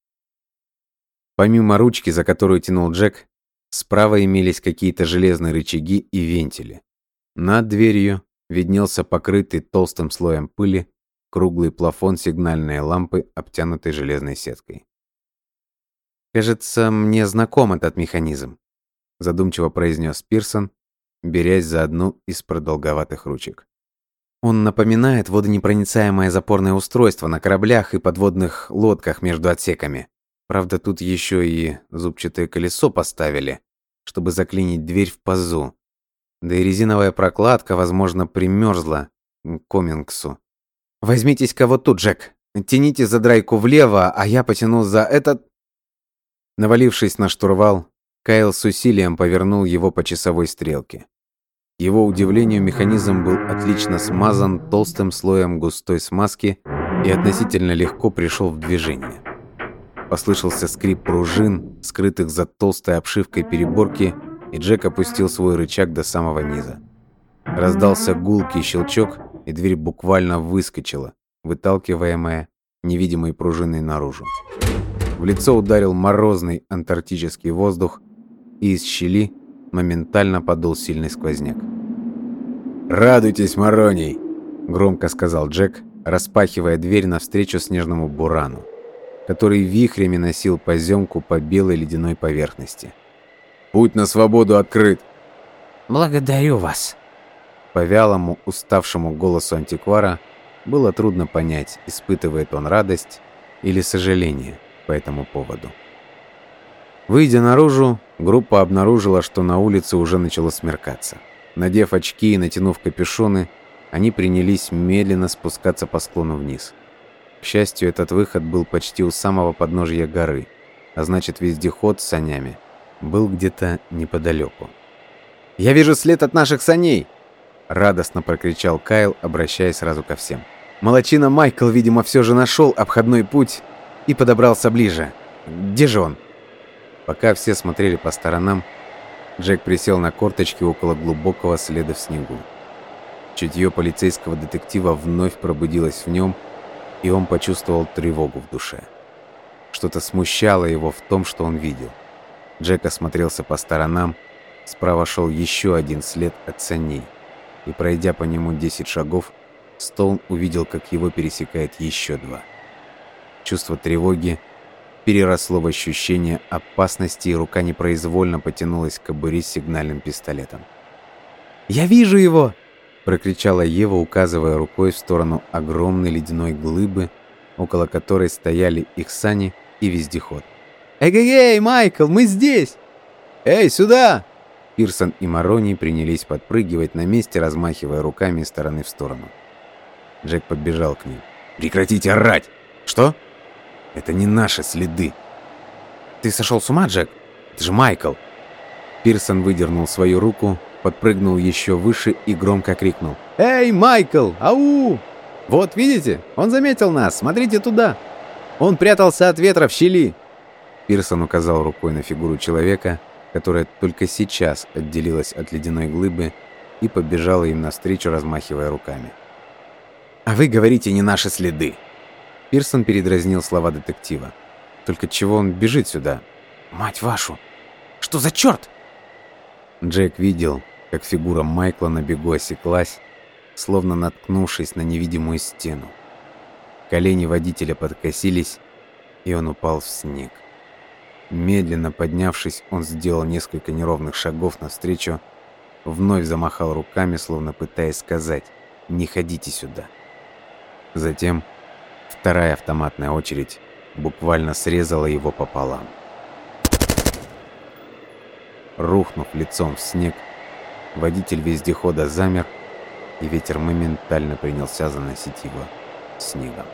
Помимо ручки, за которую тянул Джек, справа имелись какие-то железные рычаги и вентили. Над дверью виднелся покрытый толстым слоем пыли круглый плафон сигнальной лампы, обтянутой железной сеткой. «Кажется, мне знаком этот механизм», — задумчиво произнес Пирсон, берясь за одну из продолговатых ручек. Он напоминает водонепроницаемое запорное устройство на кораблях и подводных лодках между отсеками. Правда, тут еще и зубчатое колесо поставили, чтобы заклинить дверь в пазу. Да и резиновая прокладка, возможно, примерзла к комингсу. «Возьмитесь кого тут, Джек. Тяните за драйку влево, а я потяну за этот...» Навалившись на штурвал, Кайл с усилием повернул его по часовой стрелке. Его удивлению, механизм был отлично смазан толстым слоем густой смазки и относительно легко пришел в движение. Послышался скрип пружин, скрытых за толстой обшивкой переборки, и Джек опустил свой рычаг до самого низа. Раздался гулкий щелчок, и дверь буквально выскочила, выталкиваемая невидимой пружиной наружу. В лицо ударил морозный антарктический воздух, и из щели моментально подул сильный сквозняк. «Радуйтесь, Мороний!» — громко сказал Джек, распахивая дверь навстречу снежному бурану, который вихрями носил поземку по белой ледяной поверхности. «Путь на свободу открыт!» «Благодарю вас!» По вялому, уставшему голосу антиквара было трудно понять, испытывает он радость или сожаление по этому поводу. Выйдя наружу, группа обнаружила, что на улице уже начало смеркаться. Надев очки и натянув капюшоны, они принялись медленно спускаться по склону вниз. К счастью, этот выход был почти у самого подножья горы, а значит вездеход с санями был где-то неподалеку. «Я вижу след от наших саней!» Радостно прокричал Кайл, обращаясь сразу ко всем. «Молодчина Майкл, видимо, все же нашел обходной путь и подобрался ближе. Где же он?» Пока все смотрели по сторонам, Джек присел на корточки около глубокого следа в снегу. Чутье полицейского детектива вновь пробудилось в нем, и он почувствовал тревогу в душе. Что-то смущало его в том, что он видел. Джек осмотрелся по сторонам, справа шел еще один след от саней, и, пройдя по нему 10 шагов, Стоун увидел, как его пересекает еще два. Чувство тревоги переросло в ощущение опасности, и рука непроизвольно потянулась к кобуре с сигнальным пистолетом. «Я вижу его!» – прокричала Ева, указывая рукой в сторону огромной ледяной глыбы, около которой стояли их сани и вездеход. «Эгегей, Майкл, мы здесь! Эй, сюда!» Пирсон и Марони принялись подпрыгивать на месте, размахивая руками из стороны в сторону. Джек подбежал к ним. «Прекратите орать!» «Что?» Это не наши следы. Ты сошел с ума, Джек? Это же Майкл. Пирсон выдернул свою руку, подпрыгнул еще выше и громко крикнул. «Эй, Майкл! Ау! Вот, видите? Он заметил нас. Смотрите туда. Он прятался от ветра в щели». Пирсон указал рукой на фигуру человека, которая только сейчас отделилась от ледяной глыбы и побежала им навстречу, размахивая руками. «А вы говорите, не наши следы!» Пирсон передразнил слова детектива. «Только чего он бежит сюда?» «Мать вашу! Что за черт?» Джек видел, как фигура Майкла на бегу осеклась, словно наткнувшись на невидимую стену. Колени водителя подкосились, и он упал в снег. Медленно поднявшись, он сделал несколько неровных шагов навстречу, вновь замахал руками, словно пытаясь сказать «Не ходите сюда». Затем Вторая автоматная очередь буквально срезала его пополам. Рухнув лицом в снег, водитель вездехода замер, и ветер моментально принялся заносить его снегом.